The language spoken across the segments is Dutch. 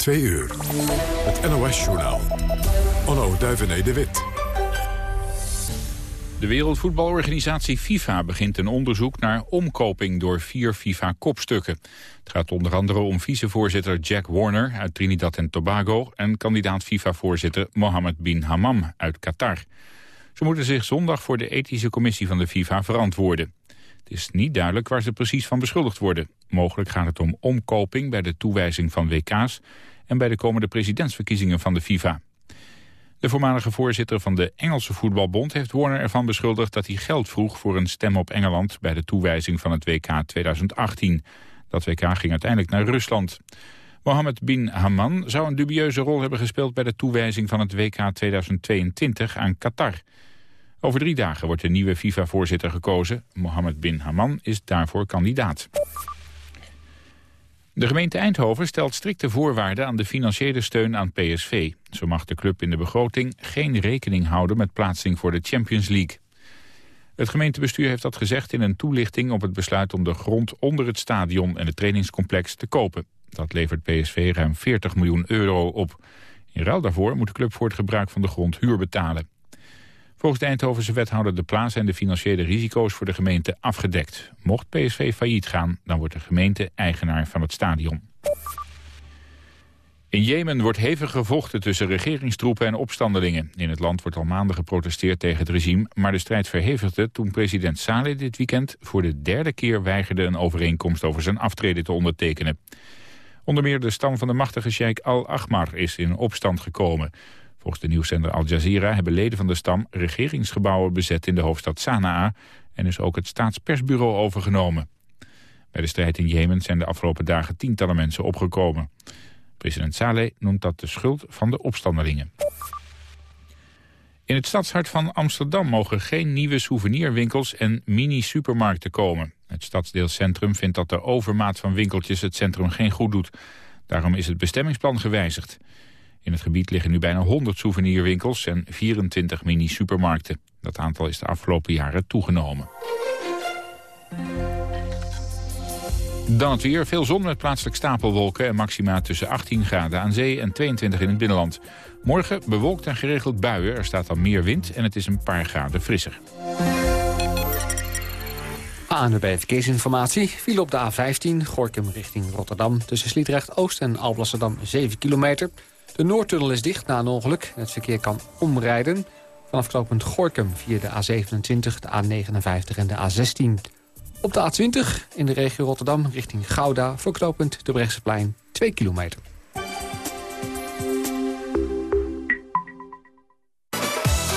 Twee uur. Het NOS-journaal. Onno Duivené de Wit. De Wereldvoetbalorganisatie FIFA begint een onderzoek naar omkoping door vier FIFA-kopstukken. Het gaat onder andere om vicevoorzitter Jack Warner uit Trinidad en Tobago... en kandidaat FIFA-voorzitter Mohammed bin Hammam uit Qatar. Ze moeten zich zondag voor de ethische commissie van de FIFA verantwoorden. Het is niet duidelijk waar ze precies van beschuldigd worden. Mogelijk gaat het om omkoping bij de toewijzing van WK's... en bij de komende presidentsverkiezingen van de FIFA. De voormalige voorzitter van de Engelse voetbalbond heeft Warner ervan beschuldigd dat hij geld vroeg voor een stem op Engeland bij de toewijzing van het WK 2018. Dat WK ging uiteindelijk naar Rusland. Mohammed bin Hamman zou een dubieuze rol hebben gespeeld bij de toewijzing van het WK 2022 aan Qatar. Over drie dagen wordt de nieuwe FIFA-voorzitter gekozen. Mohammed bin Hamman is daarvoor kandidaat. De gemeente Eindhoven stelt strikte voorwaarden aan de financiële steun aan PSV. Zo mag de club in de begroting geen rekening houden met plaatsing voor de Champions League. Het gemeentebestuur heeft dat gezegd in een toelichting op het besluit om de grond onder het stadion en het trainingscomplex te kopen. Dat levert PSV ruim 40 miljoen euro op. In ruil daarvoor moet de club voor het gebruik van de grond huur betalen. Volgens de Eindhovense wethouder De Plaats zijn de financiële risico's voor de gemeente afgedekt. Mocht PSV failliet gaan, dan wordt de gemeente eigenaar van het stadion. In Jemen wordt hevig gevochten tussen regeringstroepen en opstandelingen. In het land wordt al maanden geprotesteerd tegen het regime... maar de strijd verhevigde toen president Saleh dit weekend... voor de derde keer weigerde een overeenkomst over zijn aftreden te ondertekenen. Onder meer de stam van de machtige sheik Al-Ahmar is in opstand gekomen. Volgens de nieuwszender Al Jazeera hebben leden van de stam regeringsgebouwen bezet in de hoofdstad Sanaa en is ook het staatspersbureau overgenomen. Bij de strijd in Jemen zijn de afgelopen dagen tientallen mensen opgekomen. President Saleh noemt dat de schuld van de opstandelingen. In het stadshart van Amsterdam mogen geen nieuwe souvenirwinkels en mini-supermarkten komen. Het stadsdeelcentrum vindt dat de overmaat van winkeltjes het centrum geen goed doet. Daarom is het bestemmingsplan gewijzigd. In het gebied liggen nu bijna 100 souvenirwinkels en 24 mini-supermarkten. Dat aantal is de afgelopen jaren toegenomen. Dan het weer. Veel zon met plaatselijk stapelwolken en maxima tussen 18 graden aan zee en 22 in het binnenland. Morgen bewolkt en geregeld buien. Er staat dan meer wind en het is een paar graden frisser. ANWB Verkeersinformatie viel op de A15, Gorkum richting Rotterdam... tussen Sliedrecht Oost en Alblasserdam 7 kilometer. De Noordtunnel is dicht na een ongeluk. Het verkeer kan omrijden vanaf knooppunt Gorkum via de A27, de A59 en de A16. Op de A20 in de regio Rotterdam richting Gouda voor knooppunt de Brechtseplein 2 kilometer.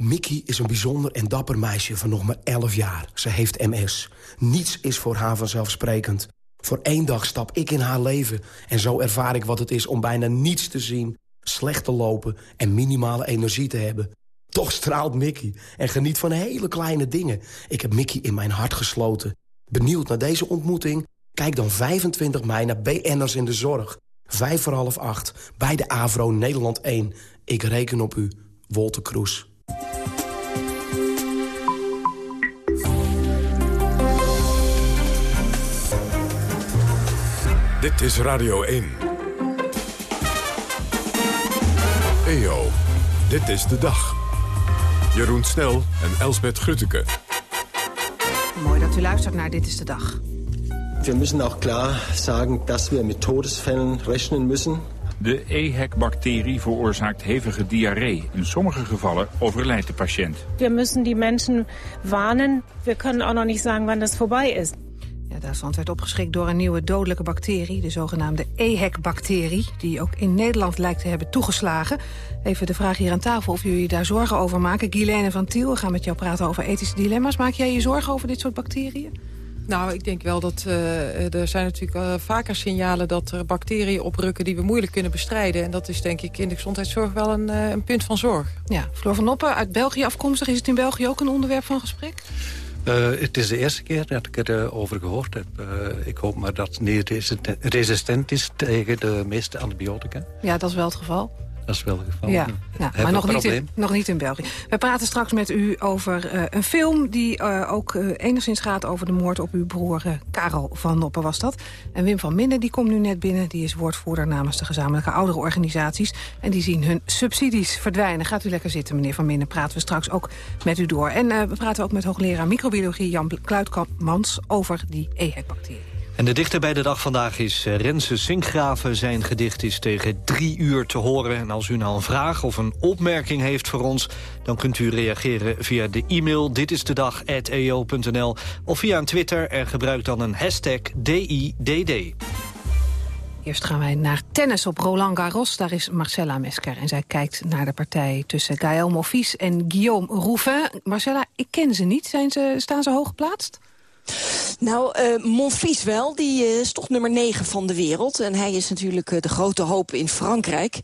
Mickey is een bijzonder en dapper meisje van nog maar 11 jaar. Ze heeft MS. Niets is voor haar vanzelfsprekend. Voor één dag stap ik in haar leven. En zo ervaar ik wat het is om bijna niets te zien... slecht te lopen en minimale energie te hebben. Toch straalt Mickey en geniet van hele kleine dingen. Ik heb Mickey in mijn hart gesloten. Benieuwd naar deze ontmoeting? Kijk dan 25 mei naar BN'ers in de Zorg. Vijf voor half acht, bij de AVRO Nederland 1. Ik reken op u, Wolter Kroes. Dit is Radio 1. EO, dit is de dag. Jeroen Snel en Elsbeth Grutteke. Mooi dat u luistert naar Dit is de Dag. We müssen auch klar sagen, dass wir mit Todesfällen rechnen müssen. De EHEC-bacterie veroorzaakt hevige diarree. In sommige gevallen overlijdt de patiënt. Wir müssen die Menschen warnen. Wir können auch noch nicht sagen, wann das vorbei ist. Duitsland werd opgeschrikt door een nieuwe dodelijke bacterie, de zogenaamde EHEC-bacterie, die ook in Nederland lijkt te hebben toegeslagen. Even de vraag hier aan tafel of jullie daar zorgen over maken. Guilaine van Tiel, we gaan met jou praten over ethische dilemma's. Maak jij je zorgen over dit soort bacteriën? Nou, ik denk wel dat uh, er zijn natuurlijk uh, vaker signalen dat er bacteriën oprukken die we moeilijk kunnen bestrijden. En dat is denk ik in de gezondheidszorg wel een, uh, een punt van zorg. Ja, Floor van Noppen, uit België afkomstig. Is het in België ook een onderwerp van gesprek? Het is de eerste keer dat ik erover gehoord heb. ik hoop maar dat het niet resistent is tegen de meeste antibiotica. Ja, dat is wel het geval. Dat is wel het geval. Ja, ja maar nog niet, in, nog niet in België. We praten straks met u over uh, een film die uh, ook uh, enigszins gaat over de moord op uw broer Karel van Noppen was dat. En Wim van Minnen die komt nu net binnen. Die is woordvoerder namens de gezamenlijke oudere organisaties. En die zien hun subsidies verdwijnen. Gaat u lekker zitten, meneer Van Minnen. Praten we straks ook met u door. En we praten ook met hoogleraar microbiologie Jan Kluitkamp-Mans over die EHEC-bacterie. En de dichter bij de dag vandaag is eh, Renze Sinkgraven. Zijn gedicht is tegen drie uur te horen. En als u nou een vraag of een opmerking heeft voor ons... dan kunt u reageren via de e-mail ditistedag.eo.nl... of via een Twitter en gebruik dan een hashtag DIDD. Eerst gaan wij naar tennis op Roland Garros. Daar is Marcella Mesker en zij kijkt naar de partij tussen Gaël Monfils en Guillaume Rouffin. Marcella, ik ken ze niet. Zijn ze, staan ze hoog geplaatst? Nou, uh, Monfils wel. Die uh, is toch nummer 9 van de wereld. En hij is natuurlijk uh, de grote hoop in Frankrijk.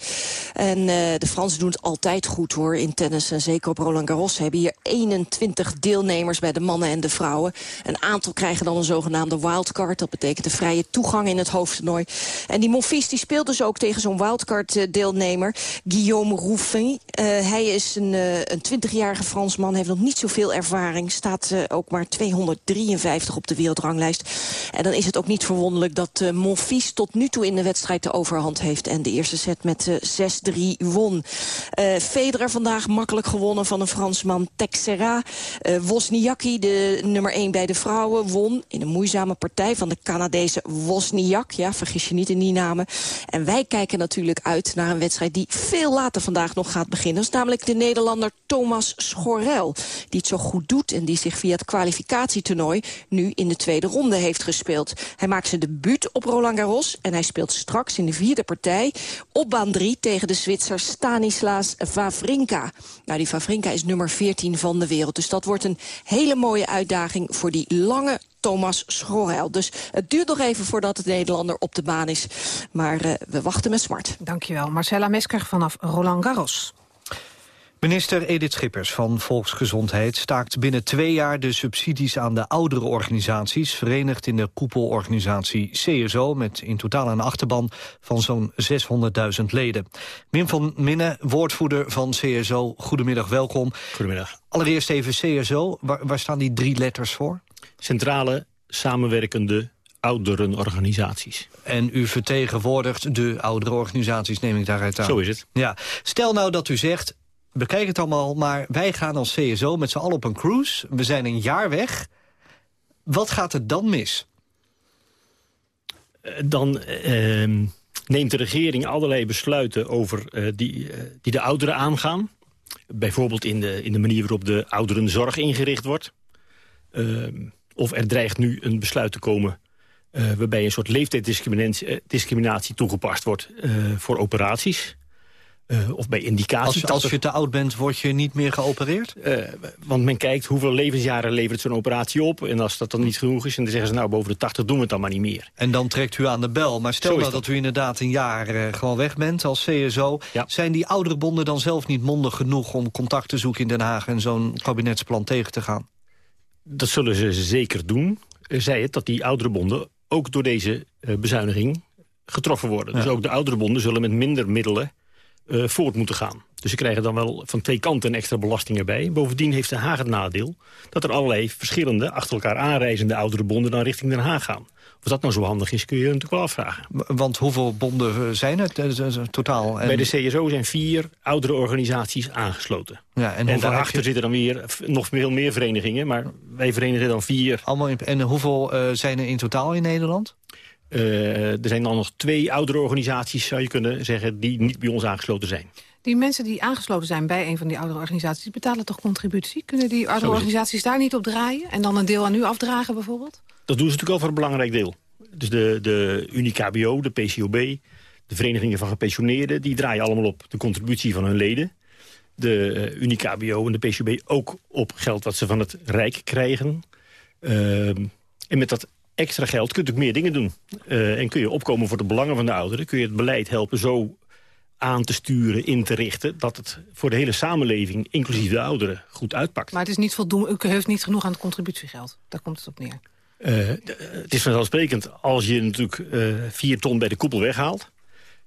En de Fransen doen het altijd goed hoor in tennis. En zeker op Roland Garros. Hebben hier 21 deelnemers bij de mannen en de vrouwen. Een aantal krijgen dan een zogenaamde wildcard. Dat betekent de vrije toegang in het hoofdtoernooi. En die Monfils die speelt dus ook tegen zo'n wildcard deelnemer. Guillaume Rouffin. hij is een, een 20-jarige Fransman. Heeft nog niet zoveel ervaring. Staat ook maar 253 op de wereld wereldranglijst. En dan is het ook niet verwonderlijk dat uh, Monfils tot nu toe in de wedstrijd de overhand heeft. En de eerste set met uh, eh, 6-3 won. Uh, Federer vandaag makkelijk gewonnen van een Fransman Texera. Wozniacki, de nummer 1 bij de vrouwen, won in een moeizame partij van de Canadese Wozniak. Ja, vergis je niet in die namen. En wij kijken natuurlijk uit naar een wedstrijd die veel later vandaag nog gaat beginnen. Dat is namelijk de Nederlander Thomas Schorel. Die het zo goed doet en die zich via het kwalificatietoernooi nu in de tweede ronde heeft gespeeld. Hij maakt zijn debuut op Roland Garros en hij speelt straks in de vierde partij op baan 3 tegen de Zwitser Stanislas Wawrinka. Nou, die Wawrinka is nummer 14 van de wereld, dus dat wordt een hele mooie uitdaging voor die lange Thomas Schorel. Dus het duurt nog even voordat het Nederlander op de baan is. Maar uh, we wachten met smart. Dankjewel. Marcella Mesker vanaf Roland Garros. Minister Edith Schippers van Volksgezondheid staakt binnen twee jaar de subsidies aan de oudere organisaties, verenigd in de koepelorganisatie CSO, met in totaal een achterban van zo'n 600.000 leden. Wim van Minne, woordvoerder van CSO, goedemiddag, welkom. Goedemiddag. Allereerst even CSO, waar, waar staan die drie letters voor? Centrale Samenwerkende ouderenorganisaties. En u vertegenwoordigt de oudere organisaties, neem ik daaruit aan. Zo is het. Ja. Stel nou dat u zegt, bekijk het allemaal, maar wij gaan als CSO met z'n allen op een cruise. We zijn een jaar weg. Wat gaat er dan mis? Eh, dan uh, neemt de regering allerlei besluiten over uh, die, uh, die de ouderen aangaan. Bijvoorbeeld in de, in de manier waarop de ouderenzorg ingericht wordt. Ehm, of er dreigt nu een besluit te komen waarbij een soort leeftijdsdiscriminatie toegepast wordt voor operaties. Uh, of bij indicaties. Als, als je te oud bent, word je niet meer geopereerd? Uh, want men kijkt hoeveel levensjaren levert zo'n operatie op. En als dat dan niet genoeg is, en dan zeggen ze nou boven de 80 doen we het dan maar niet meer. En dan trekt u aan de bel. Maar stel nou dat. u inderdaad een jaar uh, gewoon weg bent als CSO. Ja. Zijn die oudere bonden dan zelf niet mondig genoeg om contact te zoeken in Den Haag... en zo'n kabinetsplan tegen te gaan? Dat zullen ze zeker doen. Zij het dat die oudere bonden ook door deze bezuiniging getroffen worden. Ja. Dus ook de oudere bonden zullen met minder middelen uh, voort moeten gaan. Dus ze krijgen dan wel van twee kanten een extra belasting erbij. Bovendien heeft Den Haag het nadeel dat er allerlei verschillende... achter elkaar aanreizende oudere bonden dan richting Den Haag gaan. Of dat nou zo handig is, kun je natuurlijk wel afvragen. Want hoeveel bonden eh, zijn het uh, totaal? Bij de CSO zijn vier oudere organisaties aangesloten. Ja, en, en daarachter je... zitten dan weer nog veel meer verenigingen. Maar wij verenigen dan vier. Allemaal in, en hoeveel uh, zijn er in totaal in Nederland? Uh, er zijn dan nog twee oudere organisaties, zou je kunnen zeggen, die niet bij ons aangesloten zijn. Die mensen die aangesloten zijn bij een van die oudere organisaties... betalen toch contributie? Kunnen die oudere organisaties daar niet op draaien? En dan een deel aan u afdragen bijvoorbeeld? Dat doen ze natuurlijk al voor een belangrijk deel. Dus de, de UniKBO, de PCOB, de verenigingen van gepensioneerden... die draaien allemaal op de contributie van hun leden. De uh, UniKBO en de PCOB ook op geld wat ze van het Rijk krijgen. Uh, En met dat extra geld kunt u meer dingen doen. Uh, en kun je opkomen voor de belangen van de ouderen. Kun je het beleid helpen zo aan te sturen, in te richten... dat het voor de hele samenleving, inclusief de ouderen, goed uitpakt. Maar het is niet voldoende, u heeft niet genoeg aan het contributiegeld. Daar komt het op neer. Uh, het is vanzelfsprekend, als je natuurlijk uh, vier ton bij de koepel weghaalt...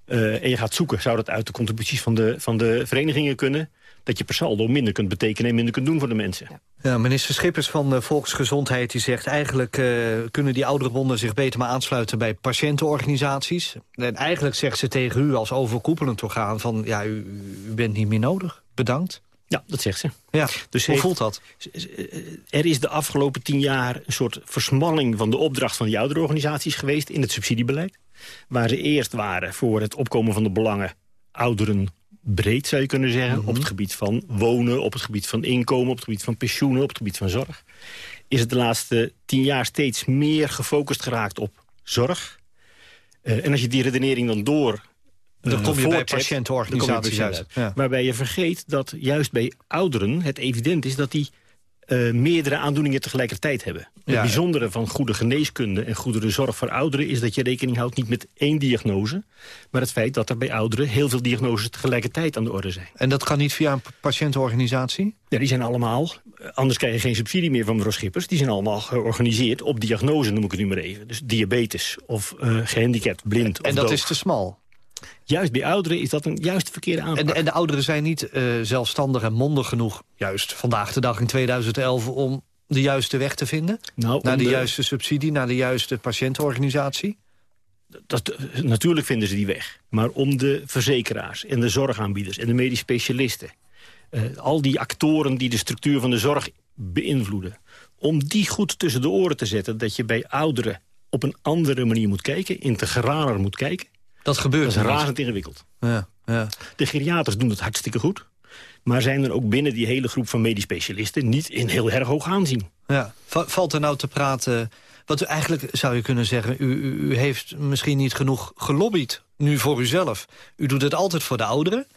Uh, en je gaat zoeken, zou dat uit de contributies van de, van de verenigingen kunnen dat je per saldo minder kunt betekenen en minder kunt doen voor de mensen. Ja, minister Schippers van de Volksgezondheid die zegt... eigenlijk uh, kunnen die ouderenbonden zich beter maar aansluiten bij patiëntenorganisaties. En eigenlijk zegt ze tegen u als overkoepelend orgaan... van ja, u, u bent niet meer nodig, bedankt. Ja, dat zegt ze. Ja, dus hoe voelt dat? Er is de afgelopen tien jaar een soort versmalling van de opdracht van die ouderenorganisaties geweest in het subsidiebeleid. Waar ze eerst waren voor het opkomen van de belangen ouderen breed, zou je kunnen zeggen. Op het mhm. gebied van wonen, op het gebied van inkomen... op het gebied van pensioenen, op het gebied van zorg. Is het de laatste tien jaar steeds meer gefocust geraakt op zorg. Uh, en als je die redenering dan door... Dan uh, kom je bij patiëntenorganisaties uit. Ja. Waarbij je vergeet dat juist bij ouderen het evident is... dat die uh, meerdere aandoeningen tegelijkertijd hebben. Het bijzondere van goede geneeskunde en goede zorg voor ouderen... is dat je rekening houdt niet met één diagnose... maar het feit dat er bij ouderen heel veel diagnoses tegelijkertijd aan de orde zijn. En dat kan niet via een patiëntenorganisatie? Ja, die zijn allemaal, anders krijg je geen subsidie meer van mevrouw Schippers... die zijn allemaal georganiseerd op diagnose, noem ik het nu maar even. Dus diabetes of uh, gehandicapt, blind En, en dat is te smal? Juist bij ouderen is dat een juist verkeerde aanpak. En, en de ouderen zijn niet uh, zelfstandig en mondig genoeg... juist vandaag de dag in 2011 om de juiste weg te vinden? Nou, naar de, de, juiste subsidie, naar de juiste patiëntenorganisatie? Dat, natuurlijk vinden ze die weg. Maar om de verzekeraars en de zorgaanbieders en de medisch specialisten... Uh, al die actoren die de structuur van de zorg beïnvloeden... om die goed tussen de oren te zetten... dat je bij ouderen op een andere manier moet kijken... integraler moet kijken dat gebeurt. Dat is razend ingewikkeld. Ja, ja. De geriaters doen het hartstikke goed. Maar zijn er ook binnen die hele groep van medisch specialisten... niet in heel erg hoog aanzien. Ja. Valt er nou te praten... Wat u eigenlijk zou je kunnen zeggen... U, u, u heeft misschien niet genoeg gelobbyd nu voor uzelf. U doet het altijd voor de ouderen.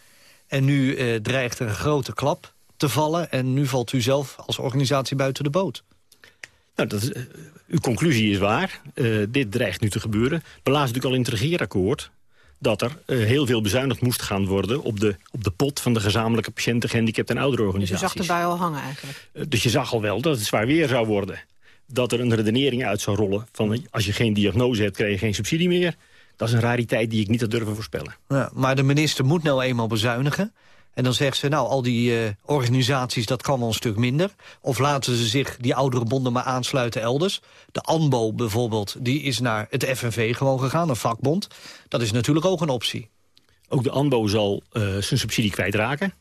En nu eh, dreigt er een grote klap te vallen. En nu valt u zelf als organisatie buiten de boot. Nou, dat is, uh, uw conclusie is waar. Uh, dit dreigt nu te gebeuren. We lazen natuurlijk al in het regeerakkoord dat er uh, heel veel bezuinigd moest gaan worden... op de, op de pot van de gezamenlijke patiënten, gehandicapt en ouderenorganisaties. Dus je zag erbij al hangen eigenlijk? Uh, dus je zag al wel dat het zwaar weer zou worden. Dat er een redenering uit zou rollen van... als je geen diagnose hebt, krijg je geen subsidie meer. Dat is een rariteit die ik niet had durven voorspellen. Ja, maar de minister moet nou eenmaal bezuinigen. En dan zegt ze, nou, al die uh, organisaties, dat kan wel een stuk minder. Of laten ze zich, die oudere bonden, maar aansluiten elders. De ANBO bijvoorbeeld, die is naar het FNV gewoon gegaan, een vakbond. Dat is natuurlijk ook een optie. Ook de ANBO zal uh, zijn subsidie kwijtraken.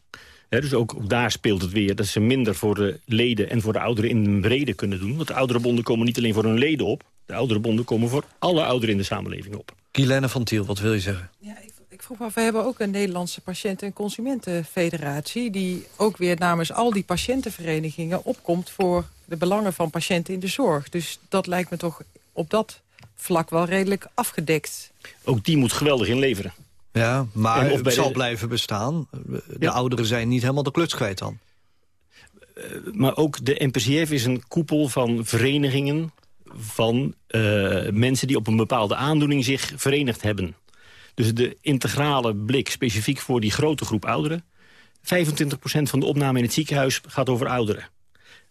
He, dus ook, ook, daar speelt het weer dat ze minder voor de leden en voor de ouderen in een brede kunnen doen. Want de oudere bonden komen niet alleen voor hun leden op. De oudere bonden komen voor alle ouderen in de samenleving op. Kielenne van Tiel, wat wil je zeggen? Ja, ik vroeg af, we hebben ook een Nederlandse patiënten- en consumentenfederatie... die ook weer namens al die patiëntenverenigingen opkomt... voor de belangen van patiënten in de zorg. Dus dat lijkt me toch op dat vlak wel redelijk afgedekt. Ook die moet geweldig inleveren. Ja, maar het zal blijven bestaan. De ouderen zijn niet helemaal de kluts kwijt dan. Uh, maar ook de NPCF is een koepel van verenigingen... van uh, mensen die op een bepaalde aandoening zich verenigd hebben. Dus de integrale blik, specifiek voor die grote groep ouderen... 25% van de opname in het ziekenhuis gaat over ouderen.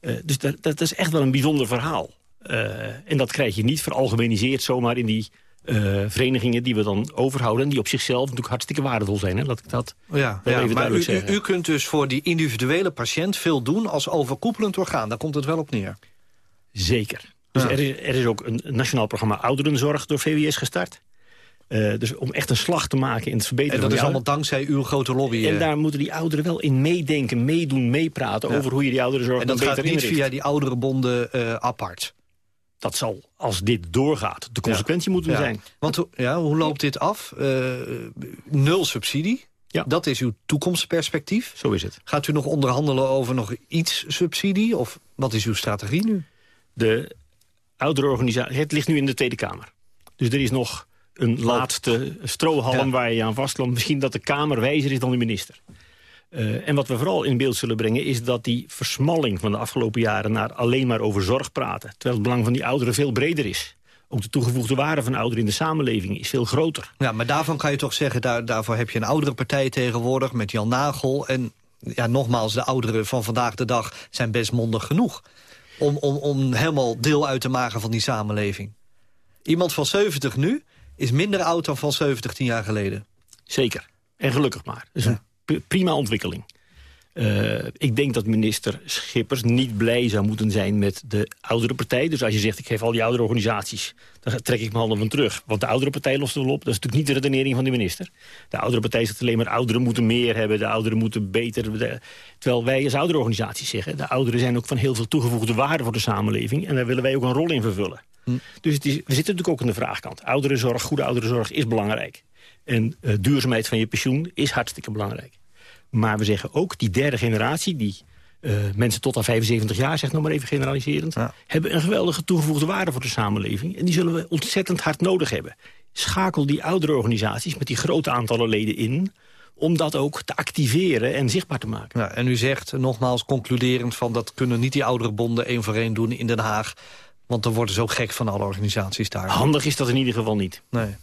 Uh, dus dat, dat, is echt wel een bijzonder verhaal. Uh, en dat krijg je niet veralgemeniseerd zomaar in die uh, verenigingen die we dan overhouden... en die op zichzelf natuurlijk hartstikke waardevol zijn. Hè? Laat ik dat ja, ja, even maar u, zeggen. U kunt dus voor die individuele patiënt veel doen als overkoepelend orgaan. Daar komt het wel op neer. Zeker. Dus er, is, er is ook een nationaal programma ouderenzorg door VWS gestart. Uh, dus om echt een slag te maken in het verbeteren En dat is allemaal dankzij uw grote lobby. En eh. daar moeten die ouderen wel in meedenken, meedoen, meepraten... over hoe je die ouderen zorgt. En dat gaat niet via die oudere bonden uh, apart? Dat zal, als dit doorgaat, de consequentie moeten zijn. Want ja, hoe loopt dit af? nul subsidie? Ja. Dat is uw toekomstperspectief? Zo is het. Gaat u nog onderhandelen over nog iets subsidie? Of wat is uw strategie nu? De oudere organisatie, het ligt nu in de Tweede Kamer. Dus er is nog een laatste strohalm waar je aan vastloopt. Misschien dat de Kamer wijzer is dan de minister. Uh, en wat we vooral in beeld zullen brengen... is dat die versmalling van de afgelopen jaren... naar alleen maar over zorg praten... terwijl het belang van die ouderen veel breder is. Ook de toegevoegde waarde van ouderen in de samenleving is veel groter. Ja, maar daarvan kan je toch zeggen... Daar, daarvoor heb je een oudere partij tegenwoordig met Jan Nagel... en ja, nogmaals, de ouderen van vandaag de dag zijn best mondig genoeg... om, om, om helemaal deel uit te maken van die samenleving. Iemand van 70 nu is minder oud dan van 70 tien jaar geleden. Zeker. En gelukkig maar. Dat is een prima ontwikkeling. Uh, ik denk dat minister Schippers niet blij zou moeten zijn met de oudere partij. Dus als je zegt, ik geef al die oudere organisaties, dan trek ik mijn handen van terug. Want de oudere partij lost het wel op. Dat is natuurlijk niet de redenering van de minister. De oudere partij zegt alleen maar, ouderen moeten meer hebben, de ouderen moeten beter. terwijl wij als oudere organisaties zeggen, de ouderen zijn ook van heel veel toegevoegde waarde voor de samenleving. En daar willen wij ook een rol in vervullen. Hm. Dus het is, we zitten natuurlijk ook aan de vraagkant. Ouderenzorg, goede ouderenzorg is belangrijk. En uh, duurzaamheid van je pensioen is hartstikke belangrijk. Maar we zeggen ook, die derde generatie... die uh, mensen tot aan 75 jaar, zeg nog maar even generaliserend... hebben een geweldige toegevoegde waarde voor de samenleving. En die zullen we ontzettend hard nodig hebben. Schakel die oudere organisaties met die grote aantallen leden in om dat ook te activeren en zichtbaar te maken. Ja, en u zegt nogmaals concluderend van... dat kunnen niet die oudere bonden één voor één doen in Den Haag... want dan worden zo gek van alle organisaties daar. Handig is dat in ieder geval niet. Nee.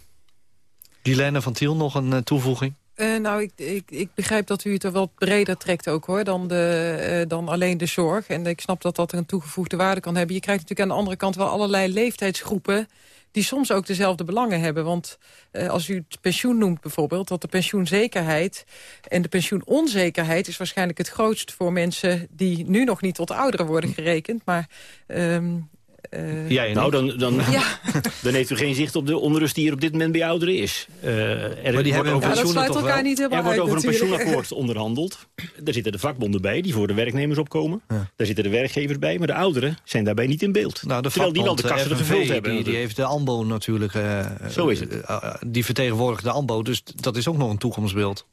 Guilaine van Tiel, nog een uh, toevoeging? Uh, nou, ik, ik, ik, begrijp dat u het er wel breder trekt ook, hoor, dan, de, uh, dan alleen de zorg. En ik snap dat dat een toegevoegde waarde kan hebben. Je krijgt natuurlijk aan de andere kant wel allerlei leeftijdsgroepen die soms ook dezelfde belangen hebben. Want uh, als u het pensioen noemt bijvoorbeeld... dat de pensioenzekerheid en de pensioenonzekerheid... is waarschijnlijk het grootst voor mensen die nu nog niet tot ouderen worden gerekend. Maar um, uh, ja, nou, dan, dan, ja. dan heeft u geen zicht op de onrust die er op dit moment bij ouderen is. Uh, er maar die hebben over, ja, dat sluit elkaar niet helemaal Er wordt over een pensioenakkoord onderhandeld. Daar zitten de vakbonden bij, die voor de werknemers opkomen. Ja. Daar zitten de werkgevers bij, maar de ouderen zijn daarbij niet in beeld. Nou, de Terwijl die wel de kassen gevuld hebben. Die, die, heeft de AMBO natuurlijk. Uh, Zo is het. die vertegenwoordigt de AMBO, dus dat is ook nog een toekomstbeeld.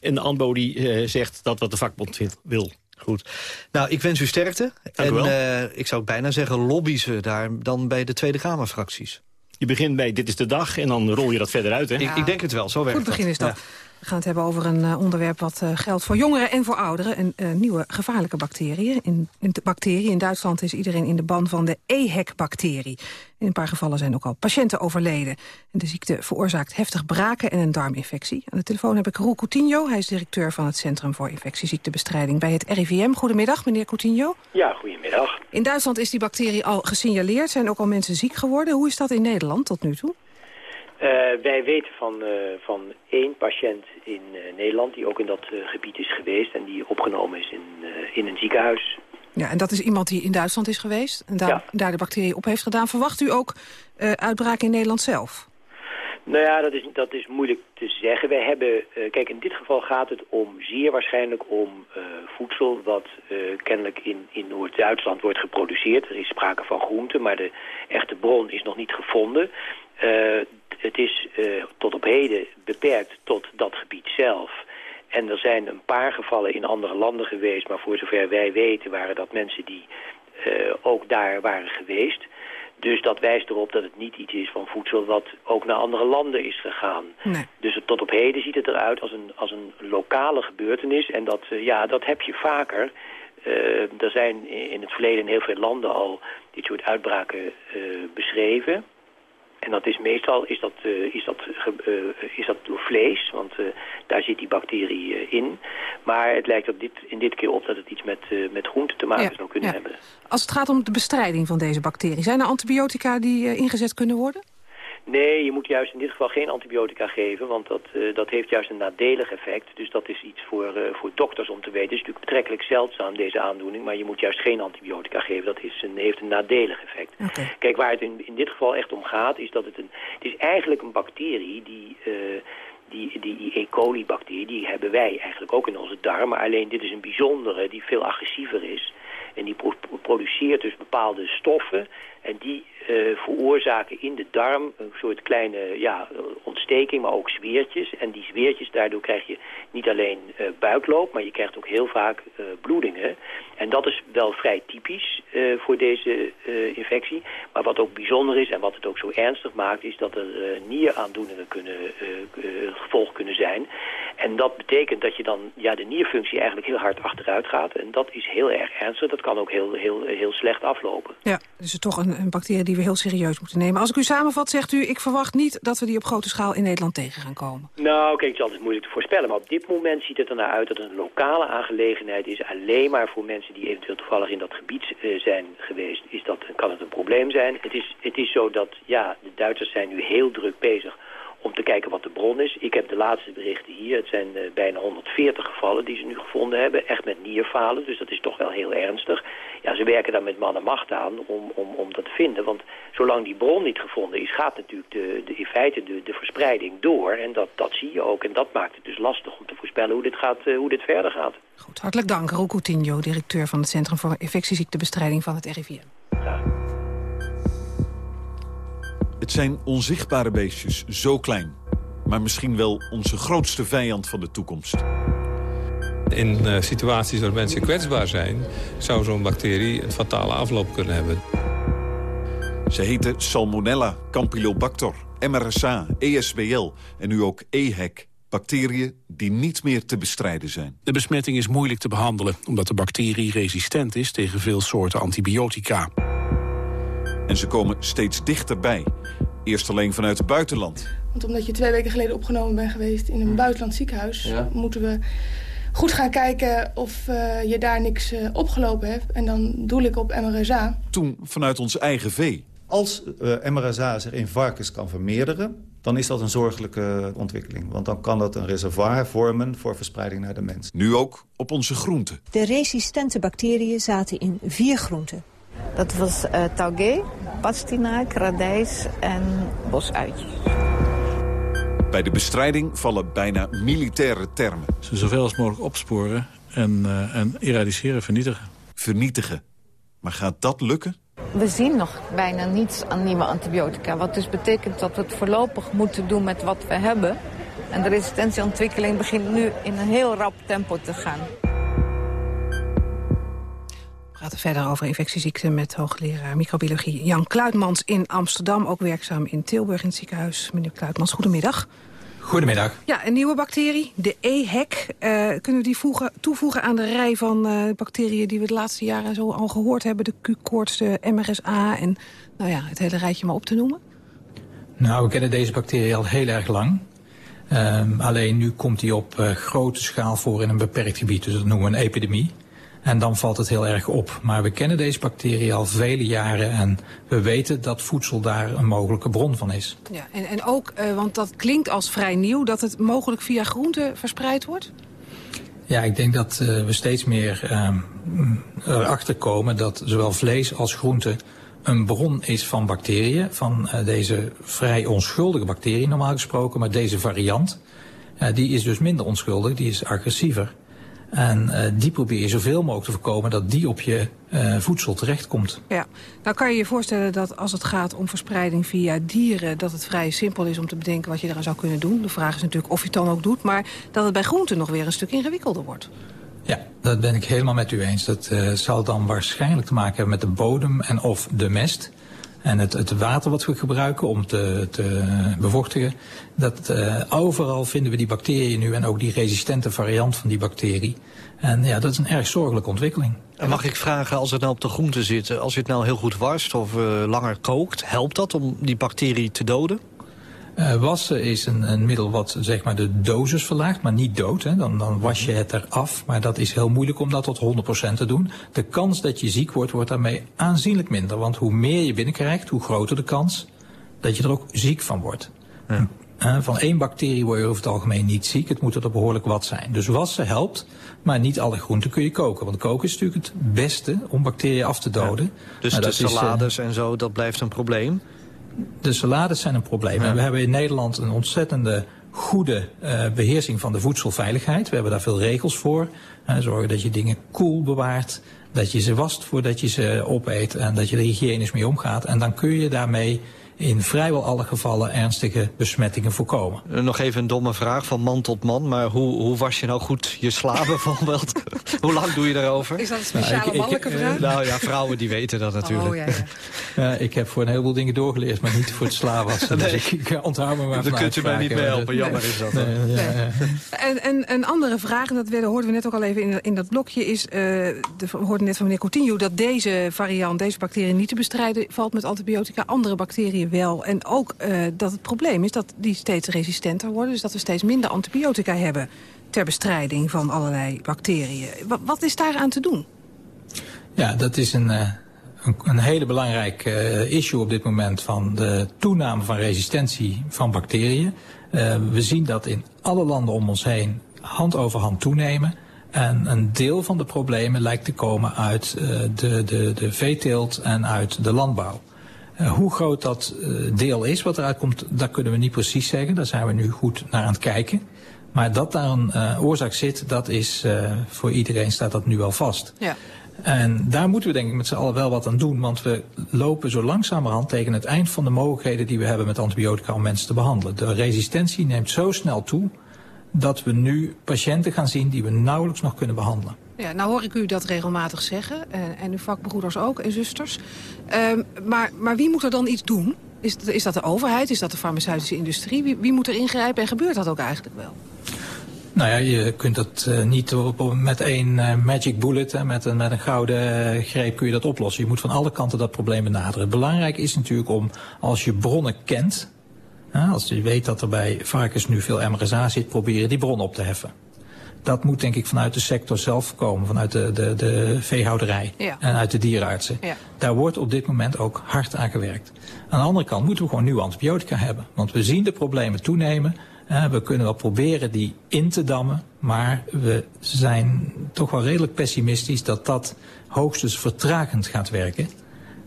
En de AMBO die zegt dat wat de vakbond wil. Goed. Nou, ik wens u sterkte. en uh, ik zou bijna zeggen, lobby ze daar dan bij de Tweede Kamerfracties. Je begint bij dit is de dag en dan rol je dat verder uit, hè? Ik, ik denk het wel, zo werkt Goed begin is dat. We gaan het hebben over een uh, onderwerp wat uh, geldt voor jongeren en voor ouderen. Een uh, nieuwe gevaarlijke bacterie. In, in, bacterie. in Duitsland is iedereen in de ban van de EHEC-bacterie. In een paar gevallen zijn ook al patiënten overleden. En de ziekte veroorzaakt heftig braken en een darminfectie. Aan de telefoon heb ik Roel Coutinho. Hij is directeur van het Centrum voor Infectieziektebestrijding bij het RIVM. Goedemiddag, meneer Coutinho. Ja, goedemiddag. In Duitsland is die bacterie al gesignaleerd. Zijn ook al mensen ziek geworden. Hoe is dat in Nederland tot nu toe? Uh, wij weten van, uh, van één patiënt in uh, Nederland die ook in dat gebied is geweest... en die opgenomen is in, in een ziekenhuis. Ja, en dat is iemand die in Duitsland is geweest en daar, ja. daar de bacterie op heeft gedaan. Verwacht u ook uitbraak in Nederland zelf? Nou ja, dat is, dat is moeilijk te zeggen. Wij hebben, kijk, in dit geval gaat het om zeer waarschijnlijk om voedsel... wat kennelijk in, in Noord-Duitsland wordt geproduceerd. Er is sprake van groenten, maar de echte bron is nog niet gevonden... Uh, het is uh, tot op heden beperkt tot dat gebied zelf. En er zijn een paar gevallen in andere landen geweest... maar voor zover wij weten waren dat mensen die uh, ook daar waren geweest. Dus dat wijst erop dat het niet iets is van voedsel... wat ook naar andere landen is gegaan. Nee. Dus tot op heden ziet het eruit als een, als een lokale gebeurtenis. En dat, uh, ja, dat heb je vaker... Uh, er zijn in het verleden in heel veel landen al dit soort uitbraken beschreven. En dat is meestal is dat, uh, is dat, uh, is dat door vlees, want uh, daar zit die bacterie in. Maar het lijkt op dit, in dit keer op dat het iets met, met groenten te maken ja, zou kunnen ja. hebben. Als het gaat om de bestrijding van deze bacterie, zijn er antibiotica die ingezet kunnen worden? Nee, je moet juist in dit geval geen antibiotica geven, want dat, uh, dat heeft juist een nadelig effect. Dus dat is iets voor, uh, voor dokters om te weten. Het is natuurlijk betrekkelijk zeldzaam, deze aandoening, maar je moet juist geen antibiotica geven. Dat is een, heeft een nadelig effect. Okay. Kijk, waar het in, in dit geval echt om gaat, is dat het een... Het is eigenlijk een bacterie die... Uh, die, die E. coli-bacterie, die hebben wij eigenlijk ook in onze darmen. Alleen dit is een bijzondere die veel agressiever is. En die pro produceert dus bepaalde stoffen. En die veroorzaken in de darm een soort kleine ja, ontsteking, maar ook zweertjes. En die zweertjes, daardoor krijg je niet alleen buikloop, maar je krijgt ook heel vaak bloedingen. En dat is wel vrij typisch voor deze infectie. Maar wat ook bijzonder is en wat het ook zo ernstig maakt, is dat er nieraandoeningen kunnen, gevolg kunnen zijn. En dat betekent dat je dan ja, de nierfunctie eigenlijk heel hard achteruit gaat. En dat is heel erg ernstig. Dat kan ook heel, heel, heel slecht aflopen. Ja, dus het toch een, een bacterie die we heel serieus moeten nemen. Als ik u samenvat, zegt u, ik verwacht niet dat we die op grote schaal in Nederland tegen gaan komen. Nou, kijk, het is altijd moeilijk te voorspellen. Maar op dit moment ziet het er naar uit dat het een lokale aangelegenheid is. Alleen maar voor mensen die eventueel toevallig in dat gebied uh, zijn geweest, is dat, kan het een probleem zijn. Het is, het is zo dat, ja, de Duitsers zijn nu heel druk bezig om te kijken wat de bron is. Ik heb de laatste berichten hier. Het zijn uh, bijna 140 gevallen die ze nu gevonden hebben. Echt met nierfalen, dus dat is toch wel heel ernstig. Ja, ze werken daar met man en macht aan om, om, om dat te vinden. Want zolang die bron niet gevonden is, gaat natuurlijk de, de, in feite de, de verspreiding door. En dat, dat zie je ook. En dat maakt het dus lastig om te voorspellen hoe dit, gaat, uh, hoe dit verder gaat. Goed, hartelijk dank. Roel Coutinho, directeur van het Centrum voor Infectieziektebestrijding van het RIVM. Graag. Het zijn onzichtbare beestjes, zo klein. Maar misschien wel onze grootste vijand van de toekomst. In uh, situaties waar mensen kwetsbaar zijn... zou zo'n bacterie een fatale afloop kunnen hebben. Ze heten Salmonella, Campylobacter, MRSA, ESBL en nu ook EHEC. Bacteriën die niet meer te bestrijden zijn. De besmetting is moeilijk te behandelen... omdat de bacterie resistent is tegen veel soorten antibiotica. En ze komen steeds dichterbij. Eerst alleen vanuit het buitenland. Want omdat je twee weken geleden opgenomen bent geweest in een buitenland ziekenhuis... moeten we goed gaan kijken of uh, je daar niks uh, opgelopen hebt. En dan doel ik op MRSA. Toen vanuit ons eigen vee. Als uh, MRSA zich in varkens kan vermeerderen... dan is dat een zorgelijke ontwikkeling. Want dan kan dat een reservoir vormen voor verspreiding naar de mens. Nu ook op onze groenten. De resistente bacteriën zaten in vier groenten. Dat was uh, taugé, pastinaak, radijs en bosuitjes. Bij de bestrijding vallen bijna militaire termen. Ze zoveel als mogelijk opsporen en, uh, en eradiceren, vernietigen. Vernietigen. Maar gaat dat lukken? We zien nog bijna niets aan nieuwe antibiotica. Wat dus betekent dat we het voorlopig moeten doen met wat we hebben. En de resistentieontwikkeling begint nu in een heel rap tempo te gaan praten verder over infectieziekten met hoogleraar microbiologie Jan Kluitmans in Amsterdam. Ook werkzaam in Tilburg in het ziekenhuis. Meneer Kluitmans, goedemiddag. Goedemiddag. Ja, een nieuwe bacterie, de EHEC. Uh, kunnen we die voegen, toevoegen aan de rij van uh, bacteriën die we de laatste jaren zo al gehoord hebben? De Q-koorts, de MRSA en nou ja, het hele rijtje maar op te noemen? Nou, we kennen deze bacterie al heel erg lang. Um, alleen nu komt die op uh, grote schaal voor in een beperkt gebied. Dus dat noemen we een epidemie. En dan valt het heel erg op. Maar we kennen deze bacterie al vele jaren en we weten dat voedsel daar een mogelijke bron van is. Ja, en, en ook, uh, want dat klinkt als vrij nieuw, dat het mogelijk via groenten verspreid wordt? Ja, ik denk dat uh, we steeds meer uh, erachter komen dat zowel vlees als groente een bron is van bacteriën, van uh, deze vrij onschuldige bacterie normaal gesproken, maar deze variant, die is dus minder onschuldig, die is agressiever. En uh, die probeer je zoveel mogelijk te voorkomen dat die op je uh, voedsel terechtkomt. Ja, nou kan je je voorstellen dat als het gaat om verspreiding via dieren... dat het vrij simpel is om te bedenken wat je eraan zou kunnen doen. De vraag is natuurlijk of je het dan ook doet, maar dat het bij groenten nog weer een stuk ingewikkelder wordt. Ja, dat ben ik helemaal met u eens. Dat uh, zal dan waarschijnlijk te maken hebben met de bodem en of de mest... En het, het, water wat we gebruiken om te, te bevochtigen, dat uh, overal vinden we die bacteriën nu en ook die resistente variant van die bacterie. En ja, dat is een erg zorgelijke ontwikkeling. Mag ik vragen, als het nou op de groente zit, als je het nou heel goed warst of uh, langer kookt, helpt dat om die bacterie te doden? Uh, wassen is een, een, middel wat zeg maar, de dosis verlaagt, maar niet dood. Hè. Dan, dan was je het eraf, maar dat is heel moeilijk om dat tot 100% te doen. De kans dat je ziek wordt, wordt daarmee aanzienlijk minder. Want hoe meer je binnenkrijgt, hoe groter de kans dat je er ook ziek van wordt. Ja. Uh, van één bacterie word je over het algemeen niet ziek. Het moet er behoorlijk wat zijn. Dus wassen helpt, maar niet alle groenten kun je koken. Want koken is natuurlijk het beste om bacteriën af te doden. Ja. Dus de salades is, uh, en zo, dat blijft een probleem? De salades zijn een probleem. Ja. En we hebben in Nederland een ontzettende goede uh, beheersing van de voedselveiligheid. We hebben daar veel regels voor. Uh, zorgen dat je dingen koel bewaart. Dat je ze wast voordat je ze opeet. En dat je er hygiënisch mee omgaat. En dan kun je daarmee in vrijwel alle gevallen ernstige besmettingen voorkomen. Eh, nog even een domme vraag van man tot man, maar hoe, hoe was je nou goed je sla bijvoorbeeld? hoe lang doe je daarover? Is dat een speciale nou, mannelijke ik, vraag? nou ja, vrouwen die weten dat natuurlijk. Oh, ja, ja. ik heb voor een heleboel dingen doorgeleerd, maar niet voor het sla wassen. Dus ik, ik onthoud me maar Dan kunt u mij niet mee helpen, jammer is dat. Nee, ja, en, en een andere vraag, en dat hoorden we net ook al even in, in dat blokje, is, uh, de, we hoorden net van meneer Coutinho, dat deze variant, deze bacterie niet te bestrijden valt met antibiotica, andere bacteriën wel. En ook uh, dat het probleem is dat die steeds resistenter worden. Dus dat we steeds minder antibiotica hebben ter bestrijding van allerlei bacteriën. Wat, is daar aan te doen? Ja, dat is een, uh, een, een, hele belangrijk uh, issue op dit moment van de toename van resistentie van bacteriën. we zien dat in alle landen om ons heen hand over hand toenemen. En een deel van de problemen lijkt te komen uit de, de, de veeteelt en uit de landbouw. Hoe groot dat deel is wat eruit komt, dat kunnen we niet precies zeggen. Daar zijn we nu goed naar aan het kijken. Maar dat daar een uh, oorzaak zit, dat is voor iedereen staat dat nu wel vast. Ja. En daar moeten we denk ik met z'n allen wel wat aan doen. Want we lopen zo langzamerhand tegen het eind van de mogelijkheden die we hebben met antibiotica om mensen te behandelen. De resistentie neemt zo snel toe dat we nu patiënten gaan zien die we nauwelijks nog kunnen behandelen. Ja, nou hoor ik u dat regelmatig zeggen. En, en uw vakbroeders ook en zusters. Um, maar, maar wie moet er dan iets doen? Is, is dat de overheid? Is dat de farmaceutische industrie? Wie, wie moet er ingrijpen en gebeurt dat ook eigenlijk wel? Nou ja, je kunt dat uh, niet op, met één uh, magic bullet, hè, met, een, met een gouden uh, greep kun je dat oplossen. Je moet van alle kanten dat probleem benaderen. Belangrijk is natuurlijk om, als je bronnen kent, als je weet dat er bij varkens nu veel MRSA zit, proberen die bron op te heffen dat moet denk ik vanuit de sector zelf komen, vanuit de, de, de veehouderij ja. en uit de dierenartsen. Ja. Daar wordt op dit moment ook hard aan gewerkt. Aan de andere kant moeten we gewoon nieuwe antibiotica hebben. Want we zien de problemen toenemen. we kunnen wel proberen die in te dammen. Maar we zijn toch wel redelijk pessimistisch dat dat hoogstens vertragend gaat werken.